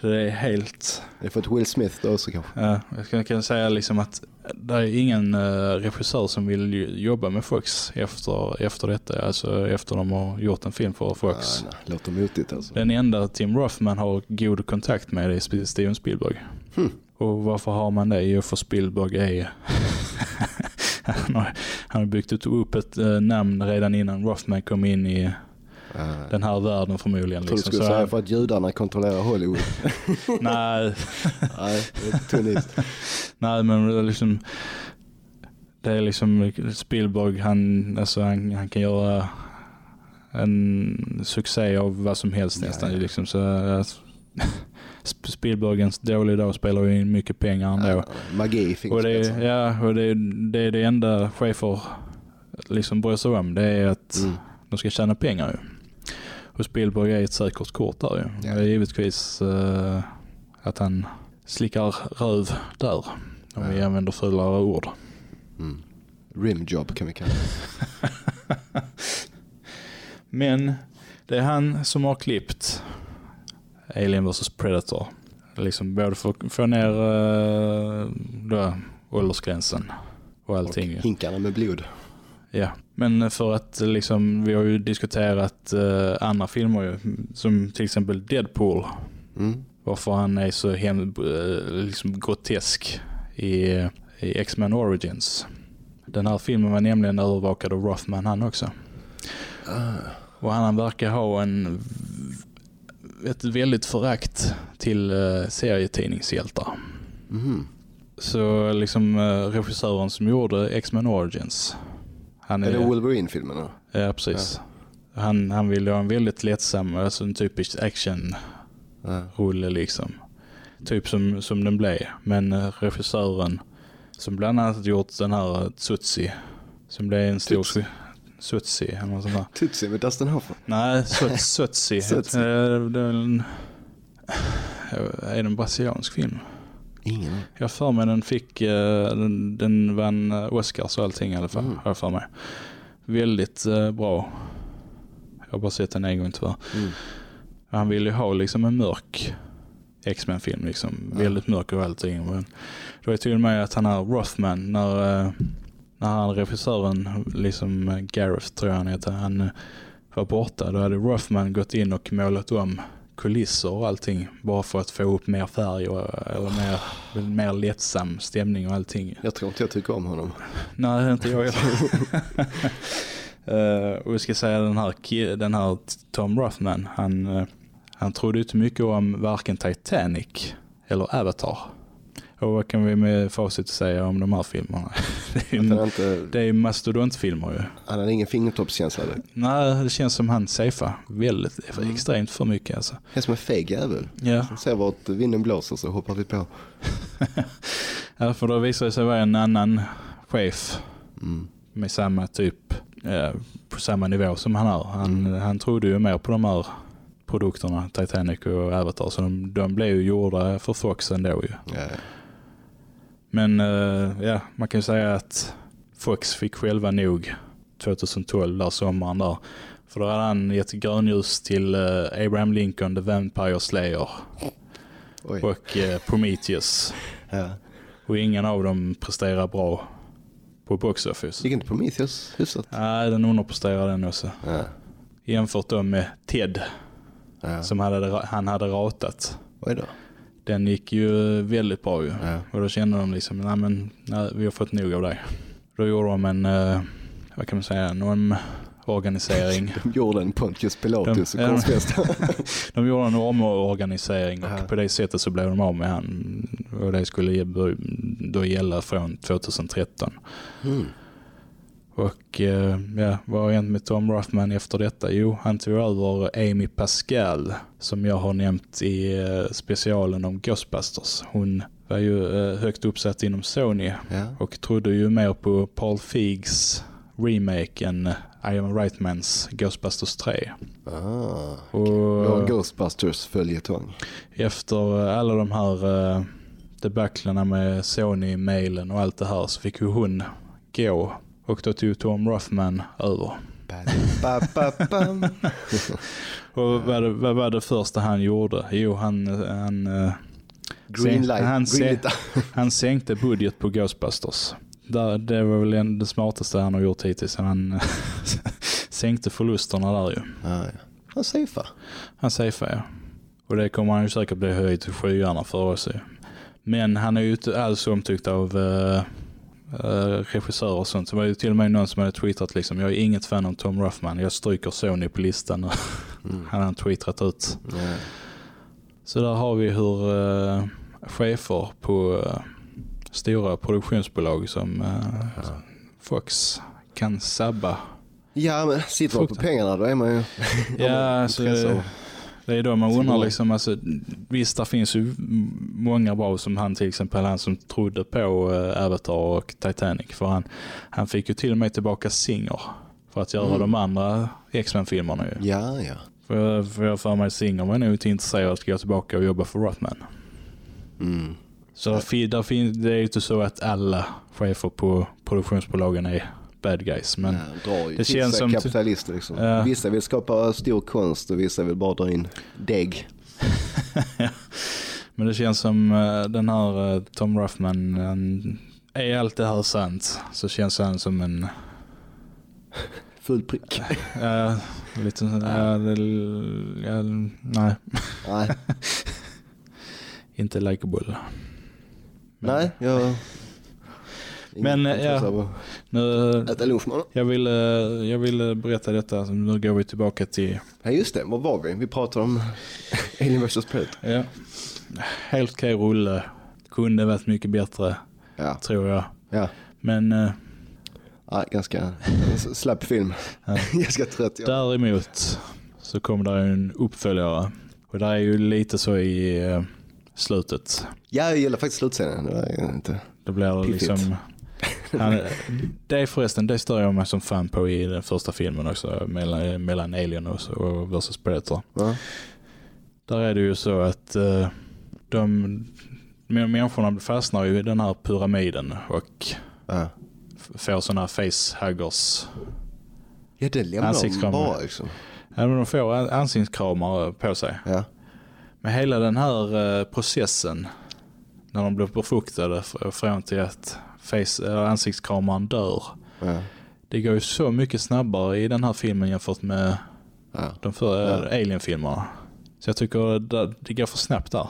<laughs> det är helt... Det är för att Will Smith då också kanske. Ja, jag kan, kan säga liksom att det är ingen uh, regissör som vill jobba med Fox efter, efter detta. Alltså efter de har gjort en film för Fox. Ja, nej, låter motigt alltså. Den enda Tim Rothman har god kontakt med är Steven Spielberg. Hmm. Och varför har man det? Jo, för Spielberg är... <laughs> <laughs> han, har, han har byggt upp ett eh, namn redan innan Rothman kom in i Ja. den här världen förmodligen. Jag tror du Liksom. skulle Så säga han- för att judarna kontrollerar Hollywood. <laughs> nej, <laughs> Nej, det nej, men det är liksom... Det är liksom Spielberg, han, alltså han, han kan göra en succé av vad som helst Ja, nästan. ja. Liksom, så att, Spielbergens dåliga dag spelar ju in mycket pengar ändå. Ja, magi finns och det, alltså. är, ja, och det, är- det är det enda chefer liksom bryr sig om. Det är att Mm. de ska tjäna pengar ju. Och Spielberg är ett säkert kort där ju. Ja. Det är givetvis eh, att han slickar röv där. Om vi Ja. använder fulare ord. Mm. Rimjob kan vi kalla det. <laughs> Men det är han som har klippt Alien vs Predator. Liksom både för att få ner uh, då, åldersgränsen och allting. ju. Hinkarna med blod. Ja, men för att liksom, vi har ju diskuterat eh, andra filmer ju, som till exempel Deadpool. Mm. Varför han är så hem, eh, liksom grotesk i, i X-Men Origins. Den här filmen var nämligen övervakad av Rothman han också. Ah. Och han verkar ha en ett väldigt förakt till uh, serietidningshjältar. Mhm. Så liksom uh, regissören som gjorde X-Men Origins. Han Är det Wolverine-filmen? Ja, precis. Han, han ville ha en väldigt lättsam, alltså en typisk actionrulle Ja. liksom. Typ som, som den blev. Men eh, regissören som bland annat gjort den här eh, Tsutsi. Som blev en stor... Tutsi. Tsutsi eller något sånt där. Tutsi med Dustin Hoffman. Nej. <laughs> Eh, Det är en, är det en brasiliansk film? Ingen. Jag för mig den fick, eh, den, den vann eh, Oscars och allting i alla fall. Mm. Har jag för mig. Väldigt eh, bra. Jag har bara sett den en gång tyvärr. Mm. Han ville ju ha liksom en mörk X-Men-film. Liksom. Ja. Väldigt mörk och allting. Men det var till och med att han är Rothman, när, när han regissören, liksom Gareth tror jag han heter, han eh, var borta. Då hade Rothman gått in och målat om kulisser och allting. Bara för att få upp mer färg och, eller mer, mer lättsam stämning och allting. Jag tror inte jag tycker om honom. Nej, inte jag. <laughs> Eh, och vi ska säga den här, den här Tom Rothman, han, eh, han trodde inte mycket om varken Titanic eller Avatar. Och vad kan vi med facit säga om de här filmerna? <laughs> Det är ju, inte, det är ju mastodontfilmer ju. han hade ingen fingertoppskänsla. Det Nej, det känns som han safear väldigt, Mm. extremt för mycket alltså. är som en feg jävel. Ja. Han ser vart vinden blåser så hoppar vi på. <laughs> ja, för då visar det sig vara en annan chef Mm. med samma typ, eh, på samma nivå som han är. Han, Mm. han trodde ju mer på de här produkterna, Titanic och Avatar, så de, de blev ju gjorda för Fox ändå ju. Ja. Men eh, ja, man kan ju säga att Fox fick själva nog 2012, där sommaren där. För då hade han gett grönljus till eh, Abraham Lincoln, The Vampire Slayer Oj. och eh, Prometheus. Ja. Och ingen av dem presterar bra på box office. Gick inte Prometheus hyfsat? Nej, den underpresterar den också. Ja. Jämfört då med Ted, Ja. som hade, han hade ratat. Oj då. Den gick ju väldigt bra ju. Ja. Och då kände de liksom, nej men nej, vi har fått nog av dig. Då gjorde de en, eh, vad kan man säga, en organisering. <laughs> De gjorde en Pontius Pilatus De- och de-. <laughs> De gjorde en omorganisering och Ja. på det sättet så blev de av med han. Och det skulle då gälla från 2013. Mm. Och eh, ja, vad har hänt med Tom Rothman efter detta? Jo, han tog över Amy Pascal som jag har nämnt i eh, specialen om Ghostbusters. Hon var ju eh, högt uppsatt inom Sony Ja. och trodde ju mer på Paul Feigs remake än eh, Iron Reitmans Ghostbusters 3. Ah. Och Vår Ghostbusters följetong. efter alla de här uh, debaclerna med Sony-mailen och allt det här så fick ju hon gå och då tog Tom Rothman över. <laughs> Och vad, vad var det första han gjorde? Jo, han, han, eh, Green light. han, Green <laughs> han sänkte budget på Ghostbusters. Där, det var väl en- det smartaste han har gjort hittills. Han <laughs> sänkte förlusterna där ju. Ja, ja. Han safear. Han safear ja. Och det kommer han ju säkert bli höjt till skyarna för oss. Men han är ju inte alls omtyckt av uh, regissörer och sånt. Så var ju till och med någon som hade twittrat liksom, jag är inget fan av Tom Ruffman, jag stryker Sony på listan. <laughs> Mm. han har twittrat ut. Ja. Så där har vi hur uh, chefer på uh, stora produktionsbolag som uh, Fox kan sabba. ja, men sitter man på pengarna då är man ju... Ja, alltså, det är då man undrar liksom, alltså, visst det finns ju många bra som han till exempel, han som trodde på uh, Avatar och Titanic. För han, han fick ju till och med tillbaka Singer för att göra Mm. de andra X-Men-filmerna. Ja, ja. För, jag- för jag för mig Singer var nog inte intresserad att gå tillbaka och jobba för Rothman. Mm. Så där, där det är ju inte så att alla chefer på produktionsbolagen är bad guys. Men ja, ju det känns som- kapitalister liksom. Ja. Vissa vill skapa stor konst och vissa vill bara dra in dägg. <laughs> Men det känns som eh, den här eh, Tom Ruffman, han, är allt det här sant så känns han som en, <laughs> Full prick. <laughs> uh, lite, uh, ja, nej, Nej, inte likeable. Men nej, jag... Men, ja. Nu, Äta lunch med jag ville jag ville berätta detta, nu går vi tillbaka till, Ja just det, var var vi? Vi pratade om <laughs> Alien vs Predator. ja, helt okej rulle. Kunde varit mycket bättre, Ja, tror jag. ja. Men eh, ja ganska slapp film. Ja. <laughs> ganska trött jag. Däremot så kom det en uppföljare. Och det är ju lite så i eh, slutet. Ja, jag gillar faktiskt slutscenen. Det var inte... Det blir Piffigt. liksom... Han, det är förresten, det stör jag mig som fan på i den första filmen också. Mellan, mellan Alien och, och versus Predator. Ja. Där är det ju så att eh, de människorna fastnar ju i den här pyramiden och Ja. får sådana här facehuggers. ja, det lämnar de bara liksom. Ja, men de får an- ansiktskramar på sig. Ja. Men hela den här eh, processen när de blir befruktade f- fram till att face, äh, ansiktskameran dör. Ja. Det går ju så mycket snabbare i den här filmen jämfört med Ja. de förra Ja. Alien-filmerna. Så jag tycker det, det går för snabbt där.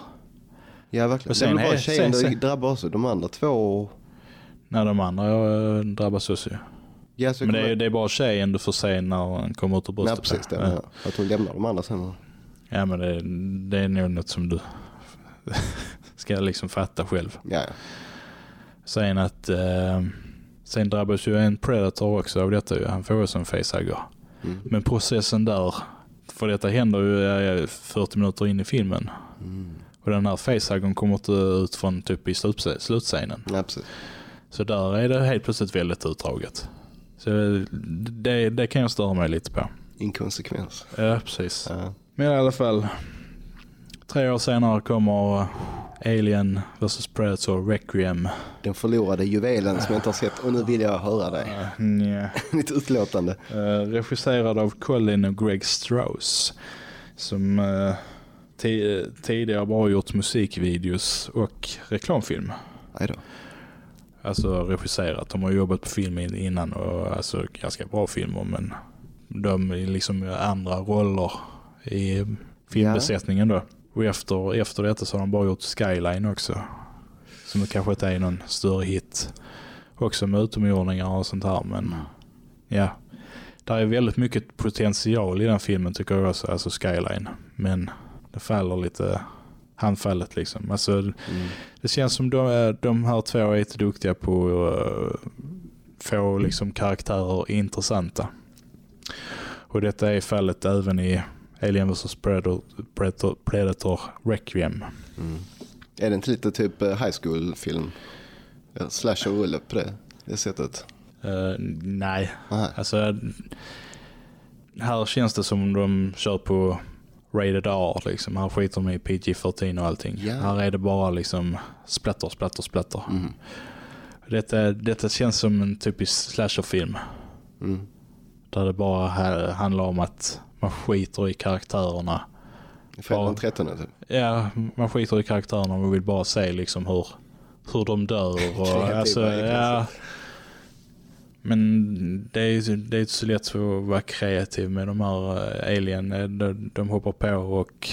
ja, verkligen. Och sen det var bara är- tjejen sen- sen- drabbar också. De andra två... När de andra äh, drabbas också ju. Ja, Men det är, det är bara tjejen du får se när han kommer ut ur Nej, bröstet. precis det. ja. Ja. Att hon lämnar de andra sen. ja men det, det är nog något som du <laughs> ska liksom fatta själv. Ja, ja. Sen att eh, sen drabbas ju en Predator också av detta ju. Han får också en facehugger. Mm. Men processen där, för detta händer ju eh, 40 minuter in i filmen. Mm. Och den här facehuggern kommer inte ut från typ i slut- slutscenen. Ja. Så där är det helt plötsligt väldigt utdraget. Så det, det kan jag störa mig lite på. Inkonsekvens. Ja, precis. Ja. Men i alla fall, tre år senare kommer Alien vs Predator Requiem. Den förlorade juvelen som jag inte har sett. Och nu vill jag höra dig. Uh. Ditt utlåtande. Eh, regisserad av Colin och Greg Strauss. Som ti- tidigare bara gjort musikvideos och reklamfilm. Nej då. Alltså regisserat. De har jobbat på film in- innan och alltså ganska bra filmer men de är liksom andra roller i filmbesättningen då. Och efter, efter detta så har de bara gjort Skyline också. Som kanske inte är någon större hit. Också med utomjordingar och sånt här men ja. Där är väldigt mycket potential i den filmen tycker jag också, alltså Skyline. Men det faller lite handfallet liksom. Alltså Mm. det känns som de, de här två är inte duktiga på uh, få liksom karaktärer intressanta. Och detta är fallet även i Alien vs Predator, Predator, Predator Requiem. Mm. Är det inte lite typ eh, high school-film? Ja, Slasher-rulle på det, det sättet? Uh, nej, Aha. alltså här känns det som de kör på rated R liksom. Här skiter de i PG-13 och allting. Ja. Här är det bara liksom splatter, splatter, splatter. Mm. Detta, detta känns som en typisk slasherfilm. Mm. Där det bara här handlar om att man skiter i karaktärerna. Fredag den Ja. 13 typ. Ja, man skiter i karaktärerna och vill bara se liksom hur, hur de dör. Och, <laughs> Kreativa alltså, ja, men det är, det är inte så lätt att vara kreativ med de här eh, alien. Eh, De, de hoppar på och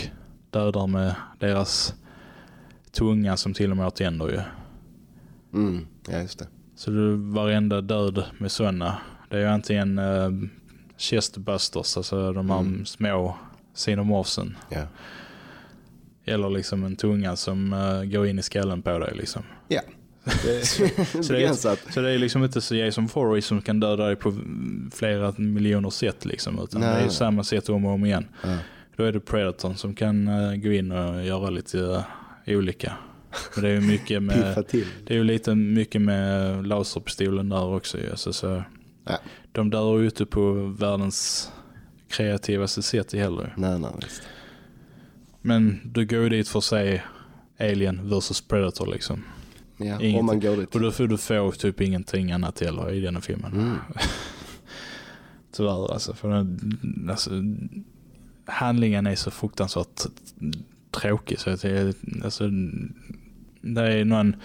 dödar med deras tunga som till och med har tänder ju. Mm. Ja, just det. Så det, varenda död med sådana, det är ju antingen uh, chestbusters, alltså de här Mm. små xenomorphsen. Ja. Eller liksom en tunga som eh, går in i skallen på dig liksom. Ja. Är <laughs> Så det, är, så det är liksom inte så Jason Voorhees som kan döda dig på flera miljoner sätt liksom. Utan Nej, det är nej. samma sätt om och om igen. Ja. Då är det Predatorn som kan eh, gå in och göra lite eh, olika. Men det är ju mycket <laughs> med, det är ju lite mycket med laserpistolen där också. ju. Så, Ja. De dör ju inte på världens kreativaste sätt heller. Nej, nej, visst. Men du går ju dit för att se Alien vs Predator liksom. Ja, Ingenting. om man går dit. Och då får du få typ ingenting annat heller i den här filmen. Mm. <laughs> Tyvärr alltså. För den, alltså. Handlingen är så fruktansvärt tråkig. Så att det, är- alltså, det är någon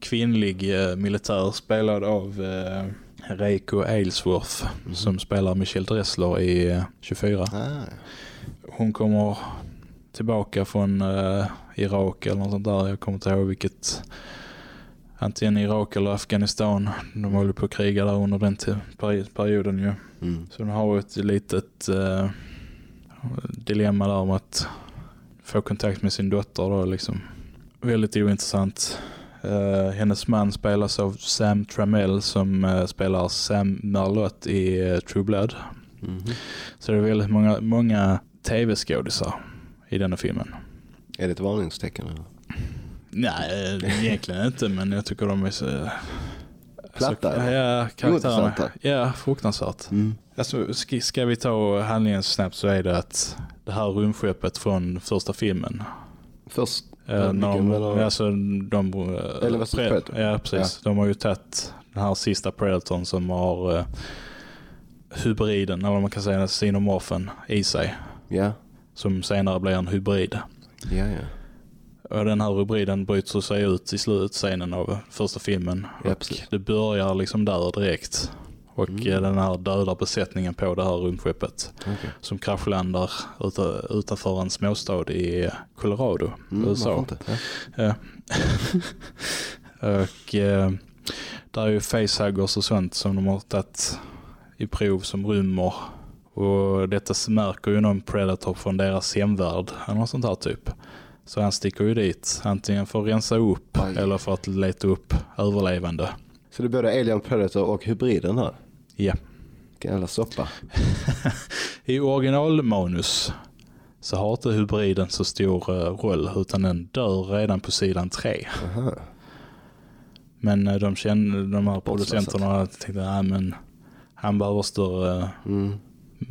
kvinnlig eh, militär spelad av eh, Reiko Aylesworth Mhm. som spelar Michelle Dressler i eh, 24. Ah, Hon kommer tillbaka från eh, Irak eller något sånt där. Jag kommer inte ihåg vilket. Antingen Irak eller Afghanistan. De håller på att kriga där under den perioden ju. mm. Så de har ett litet eh, dilemma där om att få kontakt med sin dotter då liksom. Väldigt ointressant. Eh, hennes man spelas av Sam Trammell som eh, spelar Sam Merlot i eh, True Blood. Mhm. Så det är väldigt många, många tv-skådisar i denna filmen. Är det ett varningstecken? Eller? Nej, egentligen inte, men jag tycker de är så... Platta, Alltså, ja, karaktärerna. Ja, fruktansvärt. Mm. Alltså, ska, ska vi ta handlingen snabbt så är det att det här rymdskeppet från första filmen. Först, Eh, de, det? alltså, de, eh, Eller Pre- Predator. Ja, precis. De har ju tagit den här sista Predatorn som har eh, hybriden, eller vad man kan säga, xenomorfen i sig. ja. Som senare blir en hybrid. Ja, ja. Och den här hybriden bryter sig ut i slutscenen av första filmen. Ja, och det börjar liksom där direkt. Och Mm. eh, den här döda besättningen på det här rymdskeppet. Okej. Som kraschlandar uta- utanför en småstad i Colorado, Mm, USA. Ja. Ja. <laughs> och eh, där är ju facehuggers och sånt som de har tagit i prov som rymmer. Och detta märker ju någon predator från deras hemvärld eller något sånt här typ. Så han sticker ju dit antingen för att rensa upp Aj. eller för att leta upp överlevande. Så det är både Alien Predator och hybriden här? Ja. Vilken jävla soppa. <laughs> I originalmanus så har inte hybriden så stor eh, roll utan den dör redan på sidan tre. Aha. Men eh, de kände, de här producenterna tänkte att men han behöver större, Mm.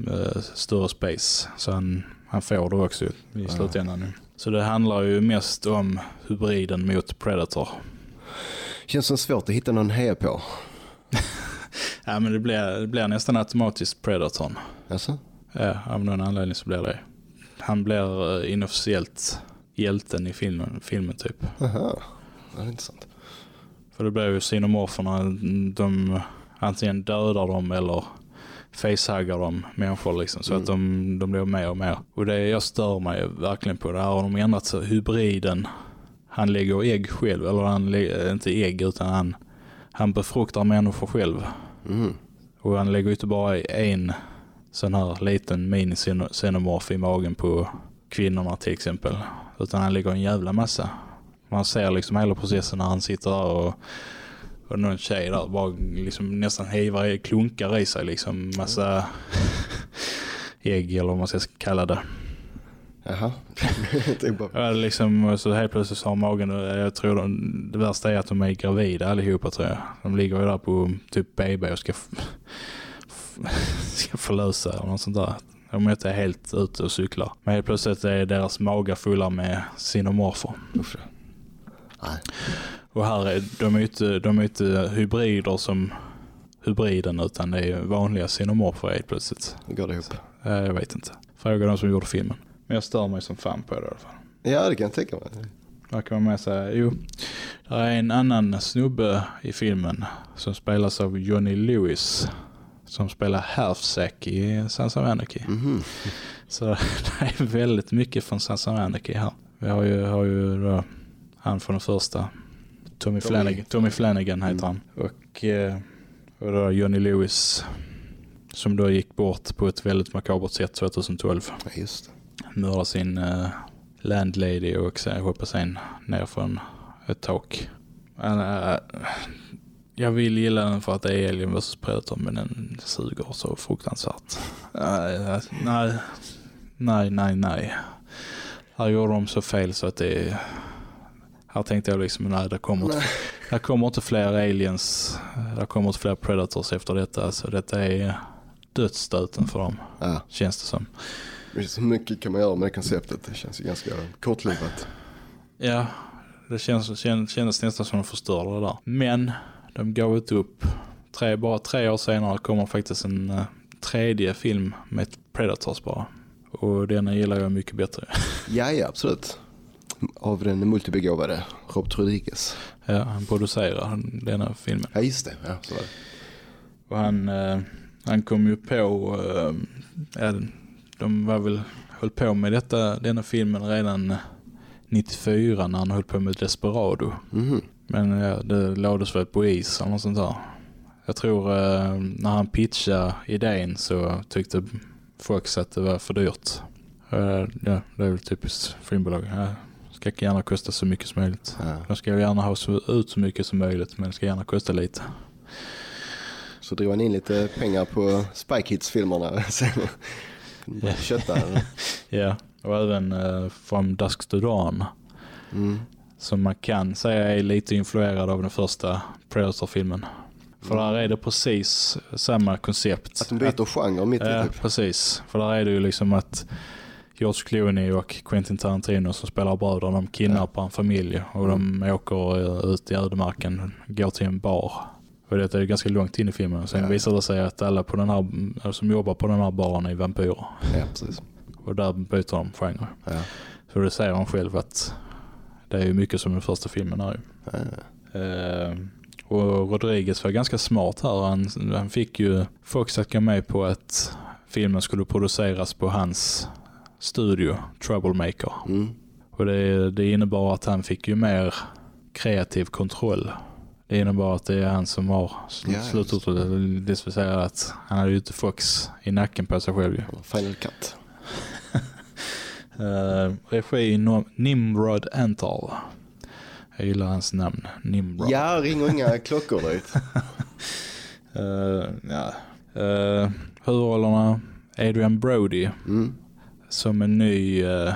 eh, större space. Så han, han får det också i slutändan. nu. Så det handlar ju mest om hybriden mot Predator. Känns som svårt att hitta någon heja på. <laughs> <laughs> Ja men det blir, det blir nästan automatiskt Predatorn. Alltså? Ja, av någon anledning så blir det. Han blir eh, inofficiellt hjälten i filmen, filmen typ. Aha. Ja, det är intressant. För det blir ju xenomorferna, de antingen dödar dem eller facehuggar dem människor liksom. Så Mm. att de, de blir mer och mer. Och det jag stör mig verkligen på det här har de ändrat så hybriden. Han lägger ägg själv, eller han lä- inte ägg utan han, han befruktar människor själv. Mm. Och han lägger ju inte bara en sån här liten mini-xenomorf i magen på kvinnorna till exempel. Utan han lägger en jävla massa. Man ser liksom hela processen när han sitter där och, och någon tjej där bara liksom nästan hivar klunkar i sig liksom massa <laughs> ägg eller vad man ska kalla det. Jaha. <laughs> Ja, liksom, så helt plötsligt så har magen, jag tror de, det värsta är att de är gravida allihopa tror jag. De ligger ju där på typ BB och ska, <laughs> ska förlösa eller något sånt där. De är inte helt ute och cyklar. Men helt plötsligt är deras magar fulla med sinomorfer. usch. Nej. Och här är de är inte, de är inte hybrider som hybriden utan det är vanliga sinomorfer helt plötsligt. Hur går det ihop? Eh, Jag vet inte. Fråga de som gjorde filmen. Men jag stör mig som fan på det i alla fall. Ja, det kan jag tänka mig. Vad kan man med säga? Jo, det är en annan snubbe i filmen som spelas av Johnny Lewis. Som spelar Halfsack i Sons of Anarchy. Mhm. <laughs> Så <laughs> det är väldigt mycket från Sons of Anarchy här. Vi har ju, har ju då han från den första. Tommy, Tommy. Flanagan, Tommy Flanagan heter Mm. han. Och, eh, och då Johnny Lewis. Som då gick bort på ett väldigt makabert sätt 2012 Ja, just det. Mördade sin uh, landlady och sen hoppade sen ner från ett tak. Men, eh, jag vill gilla den för att det är Alien vs Predator men den suger så fruktansvärt. Nej, nej, nej, nej, nej. Här gjorde de så fel så att det är... Här tänkte jag liksom, nej det kommer, inte, det kommer inte fler aliens, det kommer inte fler predators efter detta. Så detta är dödsstöten för dem, Ja, känns det som. Så mycket kan man göra med det konceptet. Det känns ju ganska kortlivat. Ja, det känns, känns, kändes nästan som de förstörde det där. Men de gav inte upp. Tre, bara tre år senare kommer faktiskt en uh, tredje film med Predators bara. Och den gillar jag mycket bättre. <laughs> Ja, ja, absolut. Av den multibegåvade Rob Rodriguez. ja, han producerar denna filmen. Ja, just det. Ja, så var det. Och han, eh, han kom ju på, ja, de var väl, höll på med detta, denna filmen redan 94 när han höll på med Desperado. Mhm. Men ja, det lades väl på is eller något sånt där. Jag tror eh, när han pitchade idén så tyckte Fox att det var för dyrt. Eh, ja, det är väl typiskt filmbolag. Ja, ska gärna kosta så mycket som möjligt. Ja. De ska gärna ha så, ut så mycket som möjligt men det ska gärna kosta lite. Så drog han in lite pengar på Spike Hits-filmerna. <laughs> Sen <laughs> Ja. Ja, och även eh, From Dusk to Dawn. Mm. Som man kan säga är lite influerad av den första Predator-filmen. För där är det precis samma koncept. Att de byter genre mitt i Ja, typ. precis. För där är det ju liksom att George Clooney och Quentin Tarantino som spelar bröder, de kidnappar en familj och de åker eh, ut i ödemarken, går till en bar. Och det är ganska långt in i filmen. Sen Ja. visar det sig att alla på den här, eller som jobbar på den här baren är vampyrer. Ja, precis. Och där byter de genre. Ja. Så det säger han själv att det är ju mycket som den första filmen är. Ja. Eh, och Rodriguez var ganska smart här. Han, han fick ju Fox att gå med på att filmen skulle produceras på hans studio, Troublemaker. Mm. Och det, det innebar att han fick ju mer kreativ kontroll. Det innebar att det är han som har sl- Ja, just slutordet. Det vill säga att han hade ju inte Fox i nacken på sig själv. Final Cut. Uh, <laughs> regi no Nimrod Antal. Jag gillar hans namn, Nimrod. Ja, ringer inga klockor dit. <laughs> Eh, ja. Uh, huvudrollerna Adrian Brody Mm. som en ny, eh,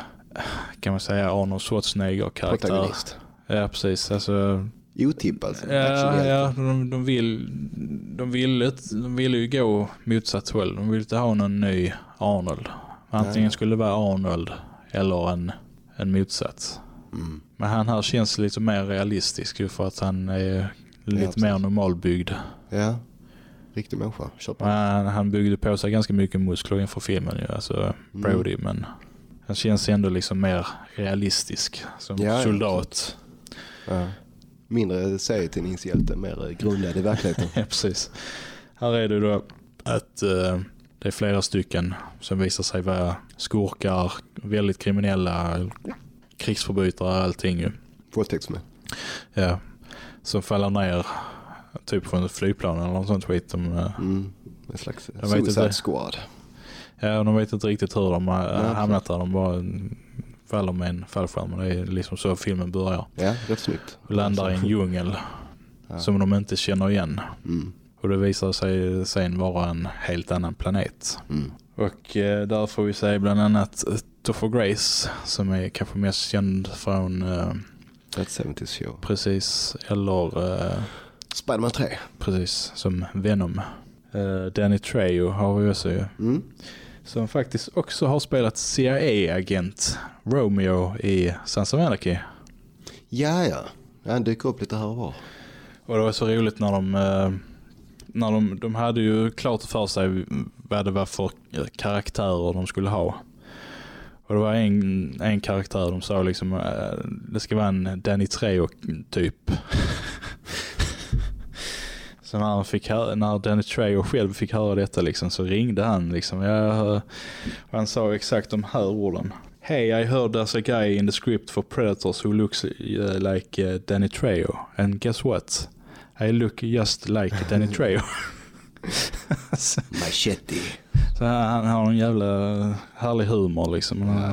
kan man säga, Arnold Schwarzenegger-karaktär. Protagonist. Ja, precis. Alltså, Otippad. ja, ja de, de, vill, de, ville, de ville ju gå motsatt håll. De ville inte ha någon ny Arnold. Antingen Ja. skulle det vara Arnold eller en, en motsats. Mm. Men han här känns lite mer realistisk ju för att han är lite precis. mer normalbyggd. Ja, riktig människa. Han, han byggde på sig ganska mycket muskler inför filmen ju, alltså Mm. Brody, men han känns ändå liksom mer realistisk som Ja, ja, soldat. Ja. Mindre serietidningshjälte, mer grundad i verkligheten. <laughs> Ja, precis. Här är det då att eh, det är flera stycken som visar sig vara skurkar, väldigt kriminella, krigsförbrytare, allting ju. Våldtäktsmän. Ja, som faller ner typ från ett flygplan eller något sånt skit. De, eh, Mm. En slags vet suicide inte. squad. ja, de vet inte riktigt hur de har hamnat där. De bara faller med en fallskärm. Det är liksom så filmen börjar. Ja, rätt snyggt. Och landar i en djungel. som de inte känner igen. Mm. Och det visar sig sen vara en helt annan planet. Mm. Och eh, där får vi se bland annat eh, Topher Grace som är kanske mest känd från eh, That 70s show. precis eller eh, Spiderman 3. precis som Venom. Eh, Danny Trejo har vi också ju. Mm. Som faktiskt också har spelat CIA-agent Romeo i Sons of Anarchy. Ja, ja. Han dyker upp lite här och var. Och det var så roligt när de... eh, När de, de hade ju klart för sig vad det var för karaktärer de skulle ha. Och det var en, en karaktär de sa liksom eh, det ska vara en Danny Trejo typ. <laughs> så när, han fick höra, när Danny Trejo själv fick höra detta liksom, så ringde han. Liksom, jag, han sa exakt de här orden. Hey, I heard there's a guy in the script for Predators who looks uh, like uh, Danny Trejo. And guess what? I look just like Danny Trejo. <laughs> så, Machete. så han, han har en jävla härlig humor liksom.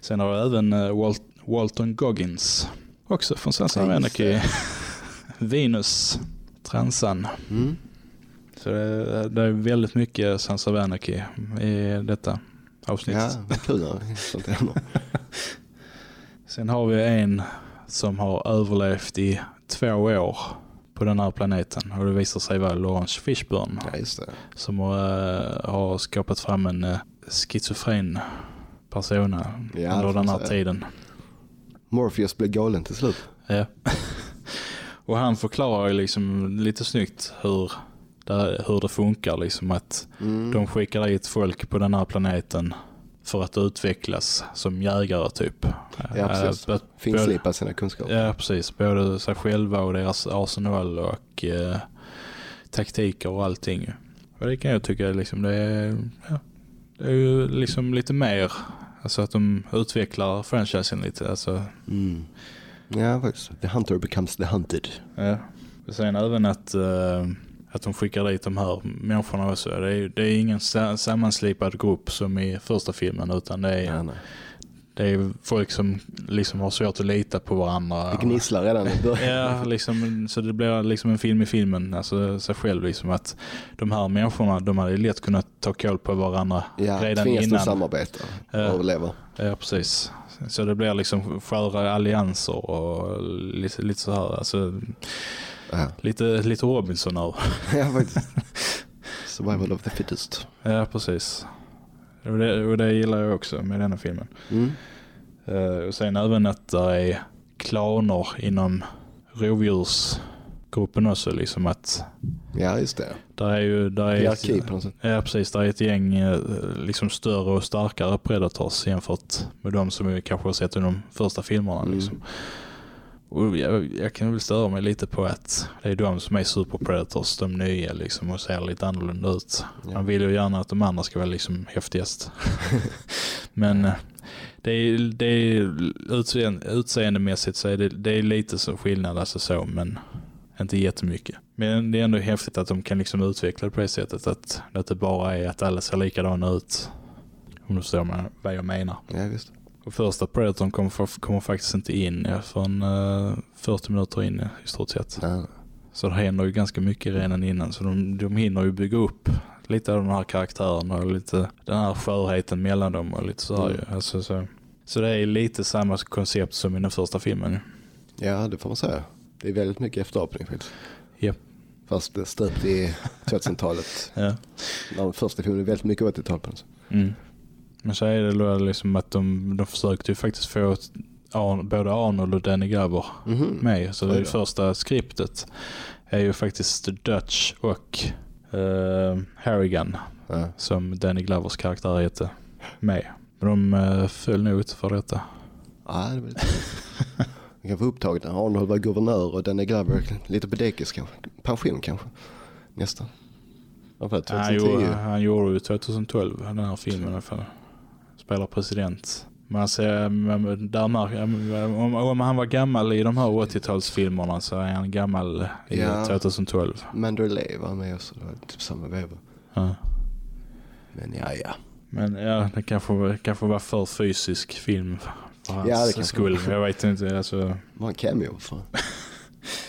Sen har vi även uh, Walt, Walton Goggins. Också från Sons of Anarchy. Venus, transan. Mm. Så det, det är väldigt mycket Sons of Anarchy i detta avsnitt. Ja, vad kul när sånt händer. Sen har vi en som har överlevt i två år på den här planeten. Och det visar sig vara Lawrence Fishburne. Ja. Som uh, har skapat fram en uh, schizofren persona Ja, under den här tiden. Morpheus blev galen till slut. Ja. <laughs> Och han förklarar ju liksom lite snyggt hur det, hur det funkar. Liksom att Mm. de skickar dit folk på den här planeten för att utvecklas som jägare typ. Ja, precis. Eh, Finslipa sina kunskaper. Ja, precis. Både sig själva och deras arsenal och eh, taktiker och allting. Och det kan jag tycka liksom, det är, ja, det är ju liksom lite mer. Alltså att de utvecklar franchisen lite. Alltså, Mm. Ja, faktiskt. The hunter becomes the hunted. ja. Och sen även att, eh, att de skickar dit de här människorna också. Det är, det är ingen sa- sammanslipad grupp som i första filmen utan det är, Ja, nej. Det är folk som liksom har svårt att lita på varandra. Det gnisslar redan i <laughs> början. Ja, liksom, så det blir liksom en film i filmen, alltså sig själv liksom att de här människorna, de hade lätt kunnat ta koll på varandra Ja, redan tvingas de innan. samarbeta och Ja. överleva. Ja, precis. Så det blir liksom sköra allianser och lite, lite så här, alltså Ja, lite, lite Robinson här. <laughs> ja faktiskt. <laughs> Survival of the fittest. Ja, precis. Och det, och det gillar jag också med denna filmen. Mm. Eh, och sen även att det är klaner inom rovdjursgruppen också, liksom att Ja, just det. där är ju, där är Hierarki på något sätt. Ja precis, det är ett gäng eh, liksom större och starkare predators jämfört med de som vi kanske har sett i de första filmerna. Mm. Liksom. Och jag, jag kan väl störa mig lite på att det är de som är super predators, de nya liksom och ser lite annorlunda ut. Ja. Man vill ju gärna att de andra ska vara liksom häftigast. <laughs> Men eh, det är, det är utseende, utseendemässigt så är det, det är lite så skillnad alltså så men inte jättemycket. Men det är ändå häftigt att de kan liksom utveckla det på det sättet att det inte bara är att alla ser likadana ut. Om du förstår vad jag menar. Ja, visst. Och första Predatorn kommer, kommer faktiskt inte in ja, förrän uh, 40 minuter in i stort sett. Nej, Så det händer ju ganska mycket redan innan. Så de, de hinner ju bygga upp lite av de här karaktärerna och lite den här skörheten mellan dem och lite så här Mm. Alltså, så, så det är lite samma koncept som i den första filmen. Ja, det får man säga. Det är väldigt mycket efterapning faktiskt. Japp. Fast det stöpt i 2000-talet. <laughs> Ja. Den första filmen är väldigt mycket 80-tal på något sätt. Mm. Men så är det då liksom att de, de försökte ju faktiskt få Arn, både Arnold och Danny Glover Mhm. med. Så det då. första skriptet är ju faktiskt Dutch och uh, Harrigan Ja. som Danny Glovers karaktär heter med. Men de uh, föll nog inte för detta. Ja, det var lite... <laughs> Man kan få upptaget när Arnold var guvernör och Danny Glover lite på dekis kanske. Pension kanske. Nästan. Han 2010. gjorde, han gjorde ju 2012 den här filmen i alla fall. Spelar president. Man ser, men där märker, om, om han var gammal i de här 80-talsfilmerna så är han gammal i Ja. 2012. Mandalay var med var typ samma veva. Ja. Men ja, ja. Men ja, det kanske, kanske var för fysisk film för hans Ja, det skull. Jag vet inte. Alltså, Var en cameo för.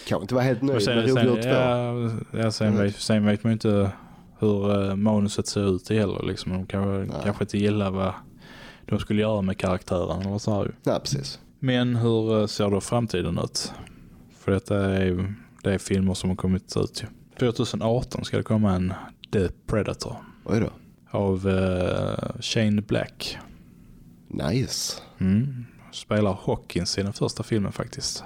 Kanske inte var helt nöjd sen, med Rovdjur 2. ja, ja, sen, Mm. vet, sen vet man inte hur uh, manuset ser ut heller. Liksom. De kanske, kanske inte gillar vad de skulle göra med karaktären. Eller så här. Nej, precis. Men hur eh, ser då framtiden ut? För detta är det är filmer som har kommit ut. ju. 2018 ska det komma en The Predator Oj då. av uh, Shane Black. Nice. Mm. Spelar Hawkins i den första filmen faktiskt.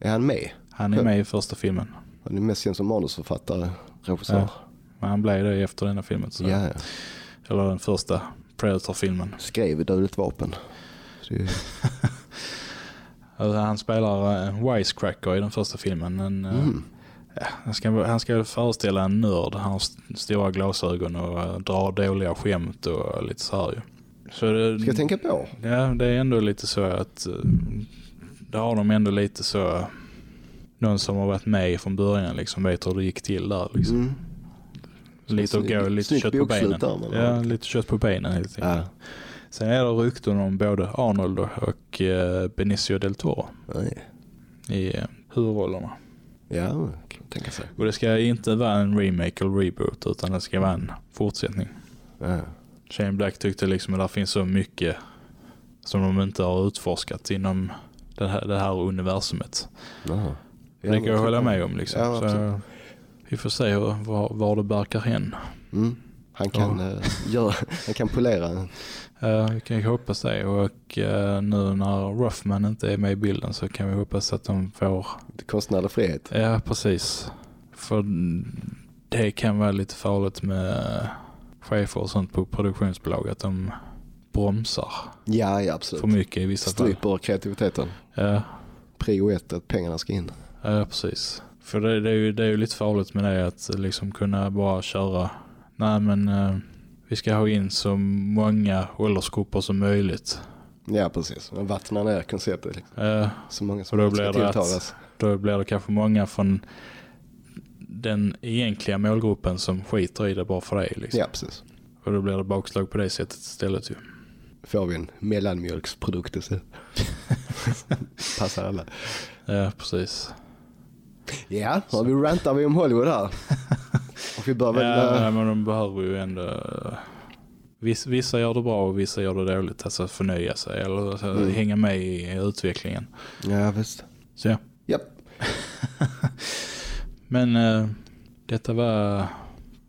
Är han med? Han är med i första filmen. Han är mest känd som manusförfattare, regissör. Ja. Men han blev det efter denna filmen. Så Ja, ja. Eller den första Predator-filmen. Skrev Dödligt vapen. Så det, <laughs> Alltså, han spelar en wisecracker i den första filmen. En, eh, mm. ja, han, ska, han ska föreställa en nörd. Han har st- stora glasögon och eh, drar dåliga skämt och lite så här ju. Så det, Ska jag tänka på. Ja, det är ändå lite så att eh, där har de ändå lite så någon som har varit med från början liksom vet hur det gick till där liksom. Mm. Lite att gå, lite kött på benen. där, ja, lite kött på benen helt enkelt. Ja. Sen är det rykten om både Arnold och eh, Benicio del Toro Nej. i eh, huvudrollerna. Ja, kan man tänka sig. Och det ska inte vara en remake eller reboot utan det ska vara en fortsättning. Ja. Shane Black tyckte liksom att det finns så mycket som de inte har utforskat inom det här, det här universumet. Ja, det kan jag hålla med om liksom. Ja, absolut. Vi får se var, var det barkar hen. Mm. Han kan, Ja. eh, göra, han kan polera. Uh, vi kan ju hoppas det och eh, nu när Ruffman inte är med i bilden så kan vi hoppas att de får, konstnärlig frihet. ja precis. För det kan vara lite farligt med chefer och sånt på produktionsbolag att de bromsar Ja, ja för absolut. mycket i vissa fall. Stryper kreativiteten. Ja, Prio ett, att pengarna ska in. ja precis. För det, det, är ju, det är ju lite farligt med det att liksom kunna bara köra, nej men eh, vi ska ha in så många åldersgrupper som möjligt. Ja, precis. Man vattnar ner konceptet. Liksom. Eh, Så många som då blir det att-. Då blir det kanske många från den egentliga målgruppen som skiter i det bara för dig. Liksom. Ja, precis. Och då blir det bakslag på det sättet istället ju. Får vi en mellanmjölksprodukt istället. <laughs> Passar alla. Ja, precis. <laughs> Ja, har vi rantar vi om Hollywood här. <laughs> Och vi bör väl... Ja, eh, men de behöver ju ändå... Vissa, vissa gör det bra och vissa gör det dåligt. Alltså förnya sig eller alltså, Mm. hänga med i utvecklingen. ja visst. Så ja. Japp. <laughs> Men eh, detta var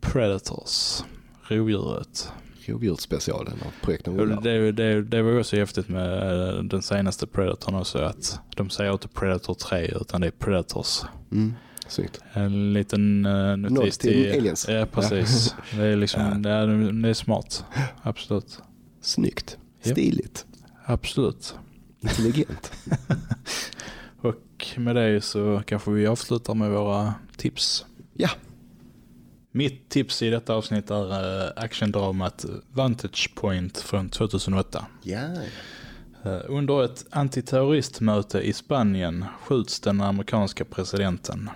Predators. Rovdjuret. Rovdjursspecialen av rullar. Det, det, det var också häftigt med eh, den senaste Predatorn också att de säger inte Predator 3 utan det är Predators. Mm. Snyggt. En liten uh, notis till aliens. Ja, precis. <laughs> Det är liksom, Ja. det, är, det är smart. Absolut. Snyggt. Stiligt. Absolut. Intelligent. <laughs> Och med det så kanske vi avslutar med våra tips. Ja. Mitt tips i detta avsnitt är uh, actiondramat Vantage Point från 2008. Ja. Eh, Under ett antiterroristmöte i Spanien skjuts den amerikanska presidenten.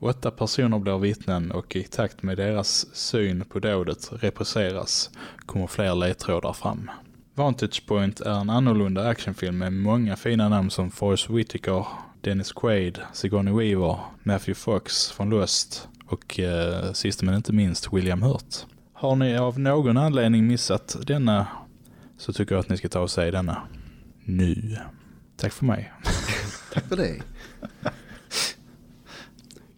Åtta personer blir vittnen och i takt med deras syn på dådet represseras kommer fler ledtrådar fram. Vantage Point är en annorlunda actionfilm med många fina namn som Forrest Whitaker, Dennis Quaid, Sigourney Weaver, Matthew Fox från Lost och eh, sist men inte minst William Hurt. Har ni av någon anledning missat denna så tycker jag att ni ska ta och säga denna nu. Tack för mig. <laughs> Tack för det.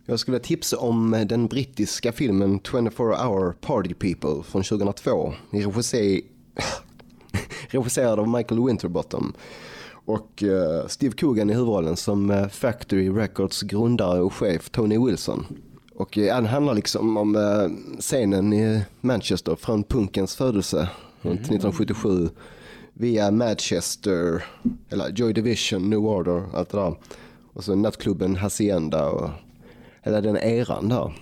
Jag skulle tipsa om den brittiska filmen 24 Hour Party People från 2002. <laughs> Regisserad av Michael Winterbottom. Och eh, Steve Coogan i huvudrollen som eh, Factory Records grundare och chef Tony Wilson. Och eh, den handlar liksom om eh, scenen i Manchester från punkens födelse runt 1977 via Manchester, eller Joy Division, New Order, allt det där. Och så nattklubben Hacienda och hela den eran där.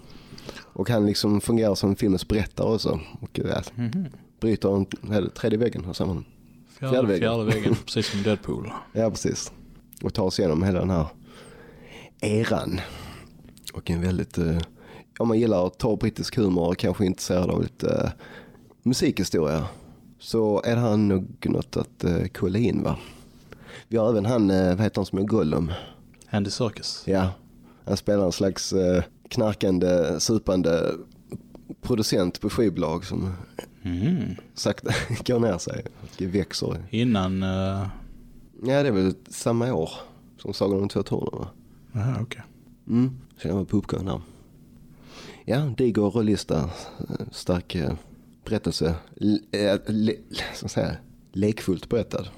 Och han liksom fungerar som filmens berättare också. Och ja, bryter en, hela tredje väggen hos honom. Fjärde, Fjärde väggen. fjärde väggen, <laughs> precis som Deadpool. Ja, precis. Och tar sig igenom hela den här eran. Och en väldigt, eh, om man gillar att ta brittisk humor och kanske är intresserad av lite eh, musikhistoria så är det här nog något att eh, kolla in va. Vi har även han, eh, vad heter han som är Gollum? Andy Serkis. Ja, han spelar en slags eh, knarkande, supande producent på skivbolag som Mm. sakta <laughs> går ner sig och växer. Innan... Uh... Ja, det är väl samma år som Sagan om två tornen Aha, okej. Mm, så jag var på uppgång där. Ja, diger rollista, eh, stark eh, berättelse, L- eh, le, så att säga, lekfullt berättad.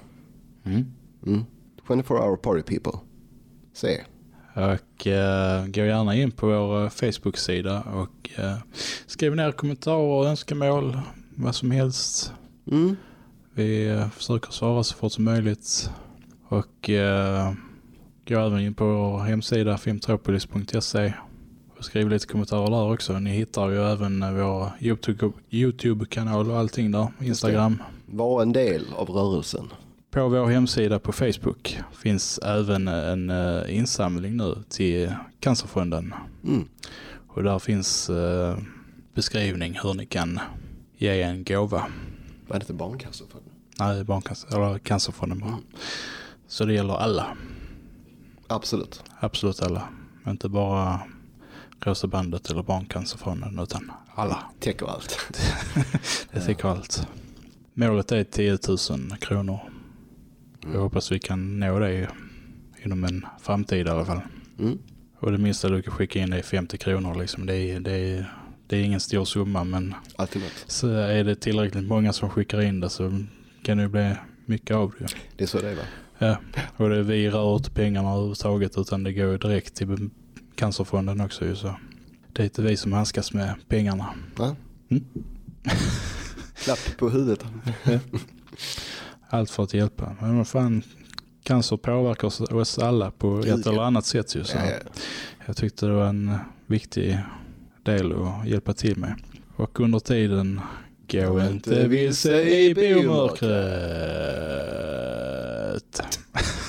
Mm. Mm. 24 hour party people. Se. Och uh, gå gärna in på vår eh, Facebook-sida och uh, skriv ner kommentarer, önskemål, vad som helst. Mm. Vi uh, försöker svara så fort som möjligt. Och uh, gå även in på vår hemsida filmtropolis.se och skriv lite kommentarer där också. Ni hittar ju även vår YouTube- YouTube-kanal och allting där. Instagram. Var en del av rörelsen. På vår hemsida på Facebook finns även en uh, insamling nu till Cancerfonden. Mm. Och där finns uh, beskrivning hur ni kan ge en gåva. Vad är det för barncancerfonden? Nej, barncancer, eller Cancerfonden bara. Så det gäller alla. Absolut. Absolut alla. Inte bara Rosa bandet eller Barncancerfonden utan alla. Täcker allt. <laughs> Det tycker allt. Målet är 10 000 kronor. Jag hoppas vi kan nå det inom en framtid i alla fall. Mm. Och det minsta du kan skicka in är 50 kronor. Liksom. Det, är, det, är, det är ingen stor summa men Alltid så är det tillräckligt många som skickar in det så kan det bli mycket av det. Det är så det är va? Ja, och det, vi rör inte pengarna överhuvudtaget utan det går direkt till Cancerfonden också. Ju, så. Det är inte vi som handskas med pengarna. Ja. Mm. <laughs> Klapp på huvudet. Allt för att hjälpa. Men vad fan, cancer påverkar oss, oss alla på ett eller annat sätt. Ju, så. Ja, ja. Jag tyckte det var en viktig del att hjälpa till med. Och under tiden, gå inte vilse i biomörkret ut. <laughs>